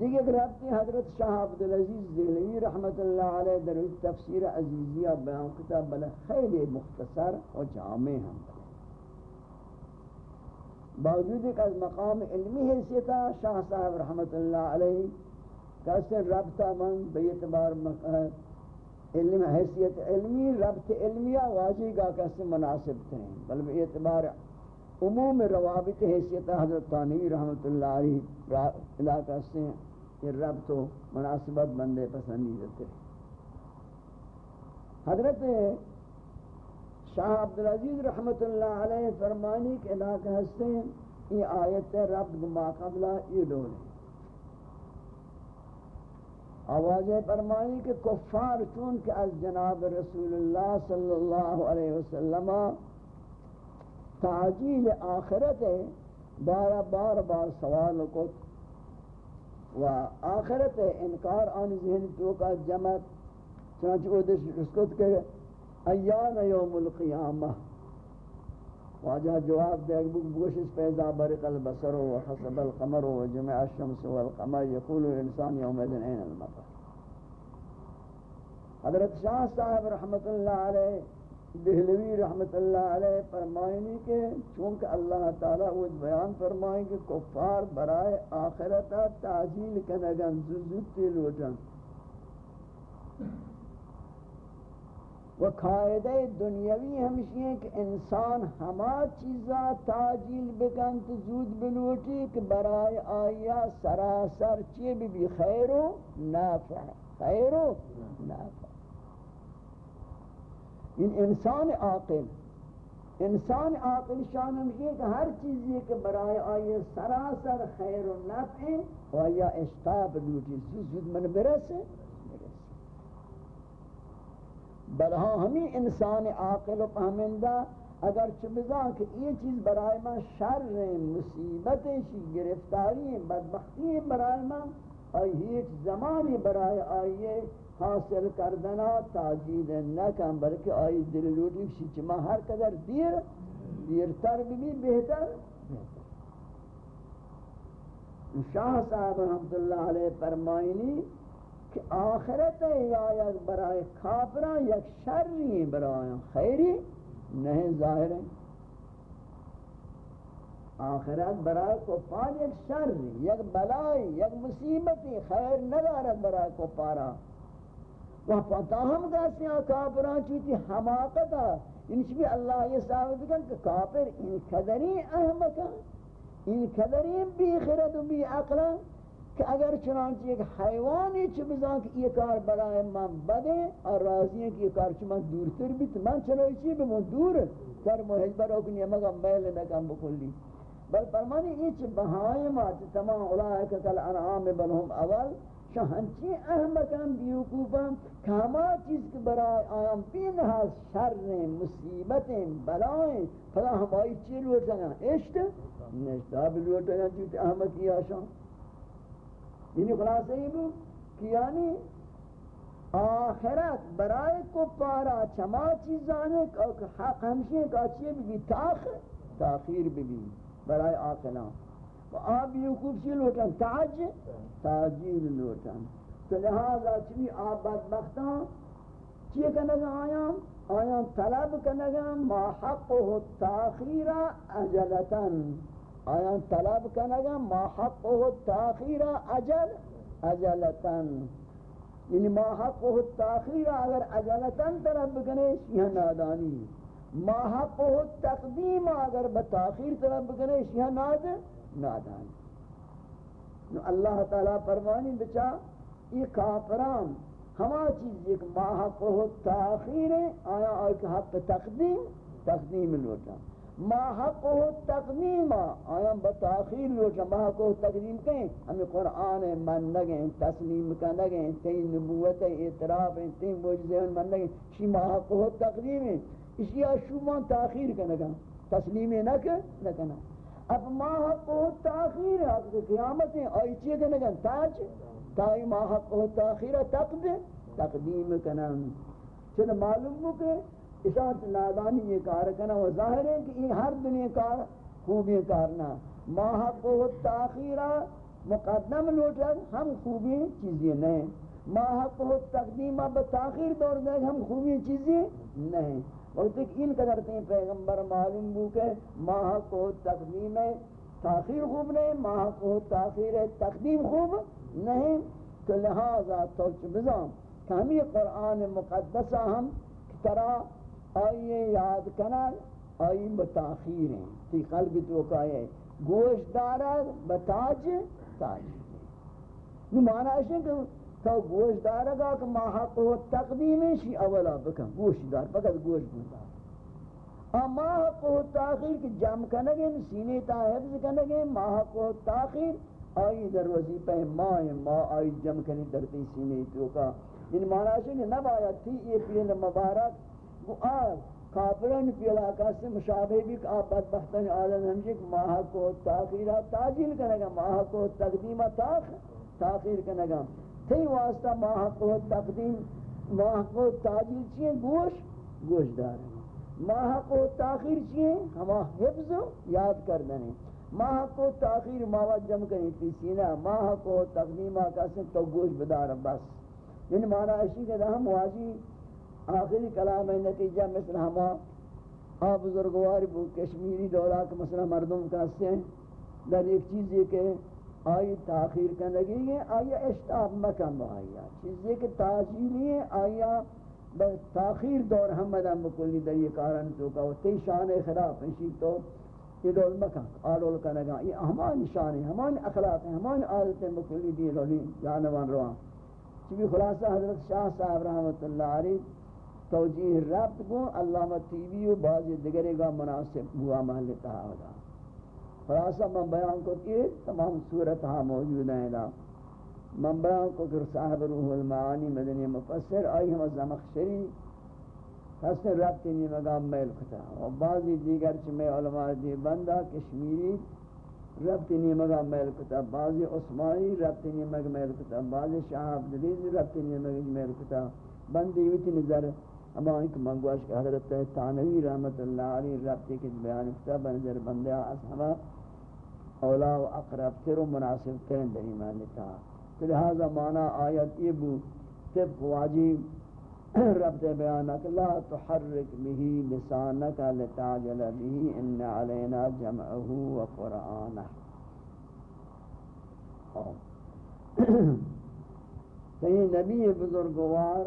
دیگر رابطی حضرت شاہ عبدالعزیز دہلوی رحمت اللہ علیہ در تفسیر عزیزیہ بیان کتاب بلا خیلی مختصر و جامع ہم باوجود ایک از مقام علمی حیثیتا شاہ صاحب رحمت اللہ علیہ کیسے ربطہ من بیعتبار علم حیثیت علمی، ربط علمیہ واجی کا کیسے مناسب تھے بل بیعتبار عموم روابط حیثیتا حضرت تانوی رحمت اللہ علیہ علاقہ سے یہ ربط و مناسبت بندے پسندیدہ تھے حضرت شاہ عبدالعزیز رحمت اللہ علیہ فرمانی کے علاقہ ہستے ہیں یہ آیت رب ما قبلہ، یہ دولے آواز فرمانی کہ کفار چون کہ از جناب رسول اللہ صلی اللہ علیہ وسلم تعجیل آخرت ہے بار بار بار سوال کو و آخرت انکار آن ذہن تو کا جمع، چنانچہ وہ دش رسکت کہ ایان یوم القیامہ۔ واجہ جواب دے کہ بوشس پیدا برق البصر و حسب القمر و جمع الشمس والقمر، یقول الانسان یوم دن این المطر۔ حضرت شاہ صاحب رحمت اللہ علیہ، دہلوی رحمت اللہ علیہ فرمائنی کہ چونکہ اللہ تعالیٰ وہ بیان فرمائیں کہ کفار برائے آخرتا تعجیل کنگن ززتی لوٹن۔ و قاعدہ دنیاوی ہمشی ہے کہ انسان ہما چیزا تاجیل بکن تو زود بلوٹی کہ برای آیا سراسر چی بھی بھی خیر و نافع خیر و نافع ان یعنی انسان عاقل انسان عاقل شان ہمشی ہے کہ ہر چیزی کہ برای آیا سراسر خیر و نافع و آیا اشتاب بلوٹی زود من برسے۔ بلہا ہمیں انسان عاقل و پہمندہ اگر چبزان کہ یہ چیز برائے میں شر مصیبت شی گرفتاری بدبختی برائے میں اور ہیچ زمانی برائے آئیے حاصل کردنا تاجید نکم بلکہ آئی دل لوٹی شی چما ہر قدر دیر، دیرتر بھی بہتر۔ شاہ صاحب رحمت اللہ علیہ فرمائنی کہ آخرت یا یک برای کافران یک شری برای خیری نہیں ظاہر ہے آخرت برای کفار یک شر یک بلائی، یک مصیبتی خیر ندارت برای کفارا و پتا ہم کہتے ہیں کافران چیتی حماقتا انش بھی اللہ یہ ثابت کن کہ کافر ان قدری احمقا ان قدری بی خرد و بی عقلا کہ اگر چنانچہ ایک حیوانی چھ بزان کہ یہ کار برای من بدے اور راضی ہیں کہ یہ کار چھ من دور تر بھی من چنانچہ چی بھی من دور تر محج برو کنی مگا میل نکم بکلی۔ بل فرمانی یہ چھ بہائی ما چھ تمام اولائک کل انعام بلہم اول شہنچی احمقم بیوکوفم کہ چیز کے برای آیام بین ہاں شر مصیبتیں بلائیں پھلا ہمائی چی لوٹا گا اشت نشتا بھی لوٹا گا چیز احمقی آشان یعنی خلاصه ای بود که یعنی آخرت برای کپارا چما چیزانه کہ حق همشه کہ چیه بھی تاخ تاخیر بھی برای آقلان و آب و خوب چی لوٹن تعج تعجیل لوٹن. تو لہذا چوی آب بدبختان چیه کنگ آیان آیان طلب کنگم ما حقه تاخیر اجلتن. آیا طلب کنگا، ما حقه التاخیر اجل اجلتن یعنی ما حقه التاخیر اگر اجلتن طلب کنے یہ نادانی. ما حقه التقدیم اگر بتاخیر طلب کنے یہ ناد، نادانی. نو اللہ تعالی فرمانی، بچا، یہ کافران، ہما چیز ایک ما حقه التاخیر، آیا ایک حق تقدیم تقدیم لوٹا ما حق ہو تقدیم آیا بتاخیر لوٹا ما حق ہو تقدیم کہیں؟ ہمیں قرآن من نگیں، تسلیم کا نگیں، تین نبوت اعتراف ہیں تین موجزے من نگیں. شی ما حق ہو تقدیم ہے اسی آشومان تاخیر کا نگا تسلیم نکا نکنا اب ما حق ہو تاخیر ہے؟ حق قیامت ہے. آئی چیئے کا نگا تاج تائی ما حق ہو تاخیر تقدیم تقدیم کنن. چلو معلوم ہو کہ اشارت نادانی یہ کار کرنا وہ ظاہر ہے کہ یہ ہر دنیا کار خوبی کارنا ما حق و تاخیرہ مقدم لوٹر ہم خوبی چیزیں نہیں۔ ما حق و تقدیمہ بتاخیر دور دے، ہم خوبی چیزیں نہیں۔ وقت ایک ان قدر تین پیغمبر معلوم بو کہ ما حق و تقدیم تاخیر خوب نہیں ما حق و تاخیر تقدیم خوب نہیں۔ تو لہذا تو بزام، کہ ہم یہ قرآن مقدسہ ہم طرح آئیے یاد کنن آئی بتاخیر ہیں تی قلب تو کہے، گوشت دارد بتاج تاج۔ نو معنی ہے کہ تو گوشت دارگا کہ ما حق و تقدیم شی اولا بکن۔ گوشت دار، فقط گوشت دار۔ اما حق و تاخیر کی جمع کنگیں سینے تا حفظ کنگیں ما حق و تاخیر، آئی در وظیفہ ما ما آئی جمع کنی در تی سینے تو کا۔ یعنی معنی ہے کہ نباید تھی، یہ پیل مبارک وہ آج کافران فی علاقہ سے مشابہ بھی کہ آپ بدبختان آلن ہمشہ ماہ کو تاخیرہ تاجیل کرنگا ماہ کو تقدیمہ تاخ، تاخیر کرنگا تھی واسطہ ماہ کو تقدیم، ماہ کو تاجیل چیئے گوش گوش دار ماہ کو تاخیر چیئے، ہما حفظ یاد کردنے۔ ماہ کو تاخیر ماوت جم کرنی تھی سینہ۔ ماہ کو تقدیمہ کسی تو گوش بدار بس۔ یعنی مانا اشی کہ ہم واجی آخری کلام نتیجہ مثل ہما آپ بزرگواری بو، کشمیری دورہ کے مثلا مردم کہتے ہیں۔ در ایک چیز یہ کہ آئی تاخیر کا لگی ہے آیا اشتاب مکم آیا۔ چیز یہ کہ تاجیلی ہے، آیا تاخیر دور حمدہ مکلی در یہ کارن تو کا، وہ تی شان خلاف ہیں تو یہ دول مکم، آلول کا لگا یہ ہمانی شان ہے ہمانی اخلاق ہیں ہمانی عادتیں مکلی دی جانوان روان۔ چونکہ خلاصہ حضرت شاہ صاحب رحمت اللہ علیہ توجیہ ربط کو علامہ تیوی و بعض دیگرے گا مناسب ہوا محل تحاولا خلاصہ من بیان کو کہ تمام صورت ہاں موجود ہیں لا من بیان کو کہ صاحب روح المعانی مدنی مفسر آئی ہم زمخشری حسن ربط نہیں مگا میل کتا۔ و بعضی دیگر چمیں علماء دی بندہ کشمیری ربط نہیں مگا میل کتا۔ بعضی عثمانی ربط نہیں مگا میل کتا۔ بعضی شاہ عبدالعزیز ربط نہیں مگا میل کتا۔ بندی ویتی نظر اما ایک منگواش کہ حضرت تانوی رحمت اللہ علیہ ربطی کے بیان افتہ بنظر بندیا اصحابہ اولا و اقرب تر و مناسب ترین دری مانتا تو لہذا مانا آیت یہ بو، طبق واجب (clears throat) ربط بیانک لا تحرک به لسانک لتعجل به ان علینا جمعه و قرآنه. تو (clears throat) یہ نبی بزرگوار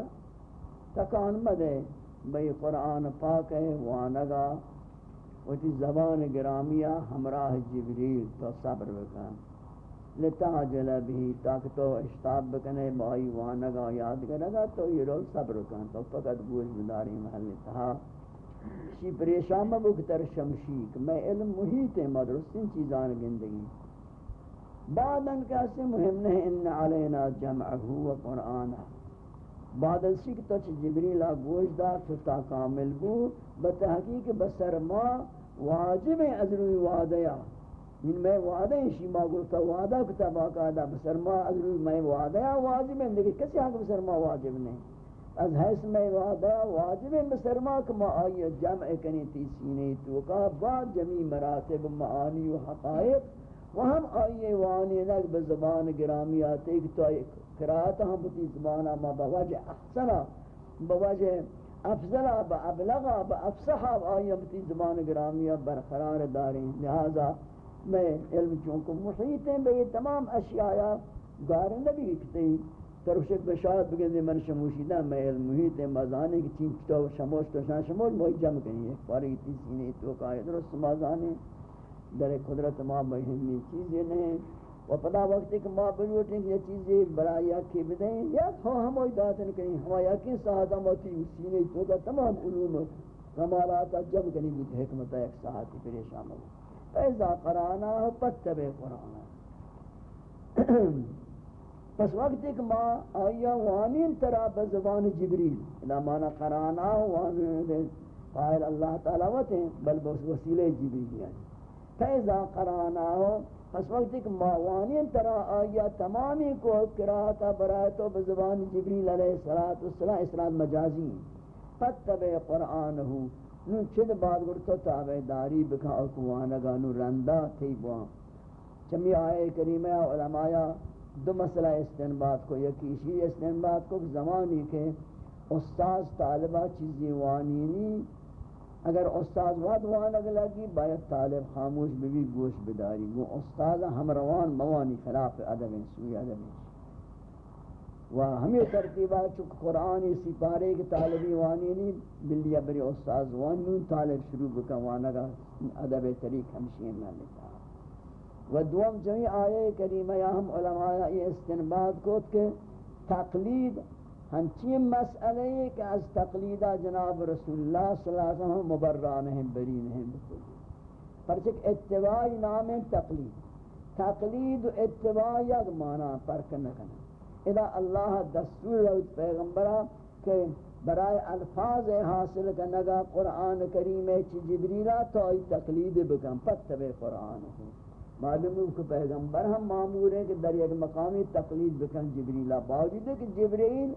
تکان مدے۔ بھئی قرآن پاک ہے، وانگا۔ وچی زبان گرامیہ، ہمراہ جبریل تو صبر بکن۔ لتعجل بھی تاکہ تو اشتاب بکنے۔ بائی وانگا، یاد کرگا تو یہ رول صبر کن۔ تو فقط گوش بداری محل تہا شی پریشان بکتر شمشیک میں علم محیط مدرسین چیزان گندگی۔ بعد ان کا سے مهم نہیں ان علینا جمعه و قرآن بعد اسی کہ تو جبریل گوش دا تا کامل بو بتحقیق بسر ما واجب از ازروی وعدیا من میں وعدہ شی ما گلتا وعدہ کتا باقاعدہ بسر ما ازروی میں وعدیا واجب ہے لیکن کسی حق بسر ما واجب نہیں از حیث میں وعدہ واجب ہے بسر ما کما آئی جمع کنی تی سینے تو کا بعد جمی مراتب معانی و حقائق وہ ہم آئیے وانی لگ بزبان گرامی آتے کہ تو ایک قرآت ہم بتی زبانا ما بوجہ احسنا بوجہ افضلا با ابلغا با افصحا آئیے بتی زبان گرامی برقرار داریں۔ لہذا میں علم چونکہ محیط ہیں، بے تمام اشیاء گار نبی کتے ترشک بشاہد بگندے من شموشیدہ میں علم محیط ہیں مازانے کی چین کتو شموش تو شان شموش موئی جمع کنی ہے پاری تیسینے تو کہا درست مازانے در قدرت ما مهمی چیزیں نہیں و پدا وقت کہ ما بلوٹیں کہ یہ چیزیں برای کی بدیں، یا تو ہم وہی داتن کریں ہم یقین ساعت موتی سینے تو کا تمام علوم کمالات جب کنی بھی حکمت ایک ساعت پریشان ہو فیضا قرانا پتب قرآن (clears throat) پس وقت ایک ما آیا وانین ترا بزبان جبریل، اذا مانا قرانا وانین قائل اللہ تعالی وطن بل بس وسیلے جبریل یعنی۔ فیضا قرانا ہو پس وقت ایک ماوانی ترا آیا تمامی کو قرآتا برای تو بزبان جبریل علیہ السلام اسلام مجازی۔ فتب قرآن ہو نو چد بعد گرتو تابع داری بکا اکوانگا نو رندہ تھی بوان چمی آئے کریمہ علماء، دو مسئلہ استنباد کو یکیشی استنباد کو زمانی کے استاذ طالبہ چیزی وانینی اگر استاد واد وان لگی باید طالب خاموش بھی گوش بداری. وہ استاد ہم روان موانی خلاف ادب سوی ادب و ہمیں ترتیبات چک قرآن سپارے کے طالبی وانی نہیں بلی بری استاد وان نون طالب شروع بکا وانگا ادب طریق ہمشی میں لکھا و دوم جمعی آئے کریمہ، یا ہم علماء یہ استنباد کو کہ تقلید ہنچین مسئلہ ہے کہ از تقلیدہ جناب رسول اللہ صلی اللہ علیہ وسلم مبران ہیں بری نہیں بکلی پرچک اتباعی نام تقلید. تقلید و اتباع یک معنی فرق نکنا اذا اللہ دستور روز پیغمبرہ کہ برای الفاظ حاصل کنگا قرآن کریم چی جبریلہ تو ای تقلید بکن پتب قرآن. ہوں معلوم ہے کہ پیغمبر ہم معمور ہیں کہ در یک مقامی تقلید بکن جبریلہ باوجود ہے کہ جبریل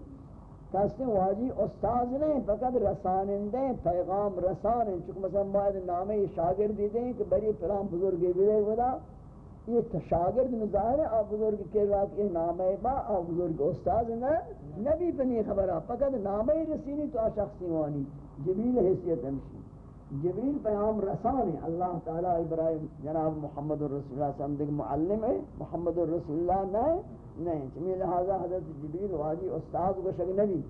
کسی واجی استاذ نہیں فقط رسانندے پیغام رسانیں چکہ مثلا باید نامے شاگرد دیتے ہیں کہ بری پلان بزرگی بلے ودا، یہ شاگرد مظاہر ہے آپ بزرگ کے واقع یہ نامے با آپ بزرگ استاذ نہ نبی پنی خبرہ، فقط نامے رسینی تو شخصی وانی جبیل حیثیت ہمشی۔ جبریل پیام رسان ہے، اللہ تعالیٰ ابراہیم جناب محمد الرسول اللہ صلی اللہ علیہ وسلم معلم ہے، محمد الرسول اللہ نہیں نہیں چمی لہذا حضرت جبریل واجی استاذ کو شک نبی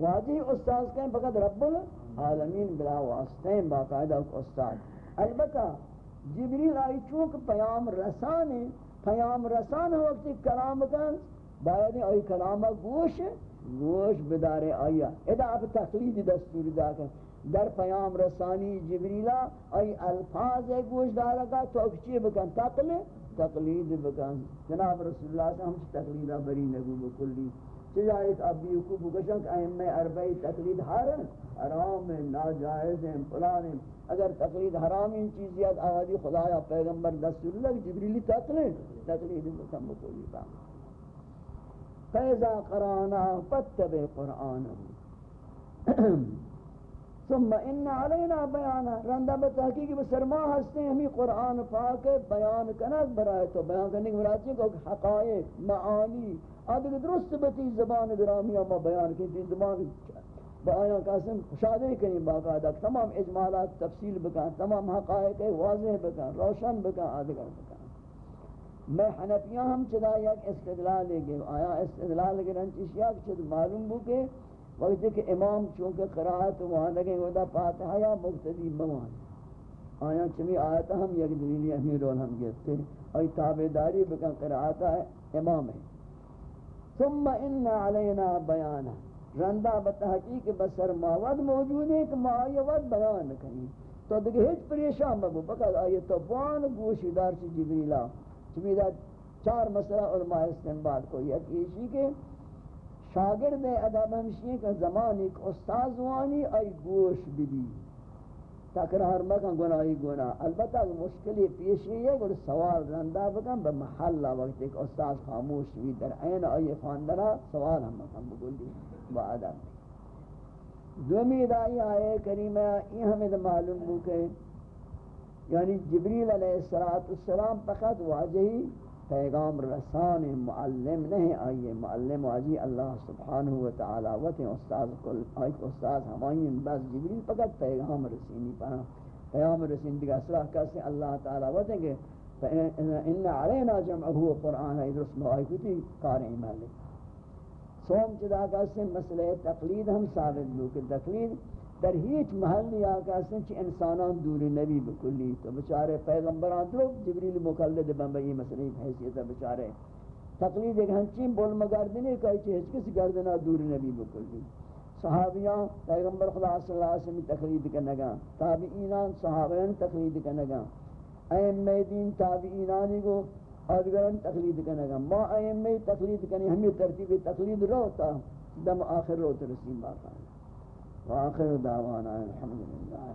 واجی استاذ کہیں فقط رب العالمین بلا واسطین باقاعدہ استاذ البتہ جبریل آئی چونک پیام رسان پیام رسان وقتی کلام کن باید آئی کلام گوش گوش بدارے آیا۔ ادا آپ تقلید دستور دا کر در پیام رسانی جبریلا ای الفاظ گوش دارا کا تو اکچی بکن تقل تقلید بکن. جناب رسول اللہ سے ہم تقلیدہ بری نگو بکلی. چجا ایک ابی کو بکشن کہ ائمہ اربعی تقلید حرام حرام، ناجائز ہیں، فلان ہیں. اگر تقلید حرام ان چیزیات آوازی خدایا، پیغمبر دستور اللہ جبریلی تقلید تقلید بکن بکلی بام فیضا قرانا فتب قرآنہ ثم ان علینا بیانا رندہ بتحقیق بسرما ہستے ہیں، ہمیں قرآن پاک بیان کنک برائے تو بیان کرنے کی مراجعہ کو حقائق، معانی، آدھے درست بتی زبان گرامی اما بیان کی تھی، زبان بیان قاسم شادی کریں باقاعدہ، تمام اجمالات تفصیل بکن، تمام حقائق واضح بکن، روشن بکن، آدھے بکن۔ میں حنفیاں ہم چدا یک استدلال لے گئے، آیا استدلال لے گئے چیز چد معلوم ہو کہ وقت کہ امام چونکہ قرآت وہاں لگے ودا فاتحہ یا مقتدی بوان۔ آیا چمی آیتا ہم یک دلیلی امیر رول ہم گیتے اور تابداری بکن قرآتا ہے، امام ہے۔ ثم ان علینا بیانا۔ رندہ بتحقیق بسر ماود موجود ہے کہ ما بیان کریں۔ تو دیکھ ہیچ پریشان بگو بکل آئی تو بان گوشی دار چی جبریلا چمی دا چار مسئلہ علماء استنباد کو یک ایشی کے شاگرد ادب ہمشی کہ زمان ایک استاز وانی آئی گوش بھی تکرار مکن گناہی گناہ البتہ مشکلی پیشی ہے کہ سوال رندہ بکن بمحل وقت ایک استاز خاموش بھی در این آئی خاندرہ سوال ہم مکن بگلی با ادب. دومی دائی آئے کریمہ یہ ہمیں معلوم ہو کہ یعنی جبریل علیہ السلام فقط واجہی پیغام رسان معلم نہیں آئیے معلم واجی اللہ سبحانہ وتعالی وطن استاذ کل آئیت استاذ ہمائین بس جبریل فقط پیغام رسینی پہا پیغام رسین دیگا صلاح کسی اللہ تعالی وطن کہ ان علینا جمعہ قرآن ہے، درست موائی کاریں سوم چدا کسی مسئلہ تقلید ہم ثابت لو کہ تقلید در ہیچ محل یا کسی چی انسانان دور نبی بکلی تو بچارے پیغمبران درو جبریل مقلد بمبئی مسئلہ حیثیت بچارے تقلید ایک ہنچین بول مگردنے کہی چی ہچ کسی گردنا دور نبی بکلی صحابیان پیغمبر خدا صلی اللہ علیہ وسلم تقلید کرنگا تابعینان صحابیان تقلید کرنگا ایم دین تابعینانی کو آدگران تقلید کرنے گا ما ائمہ تقلید کرنے ہمیں ترتیب تقلید رو تا دم آخر رو ترسیم باقا ہے وآخر دعوانا الحمد لله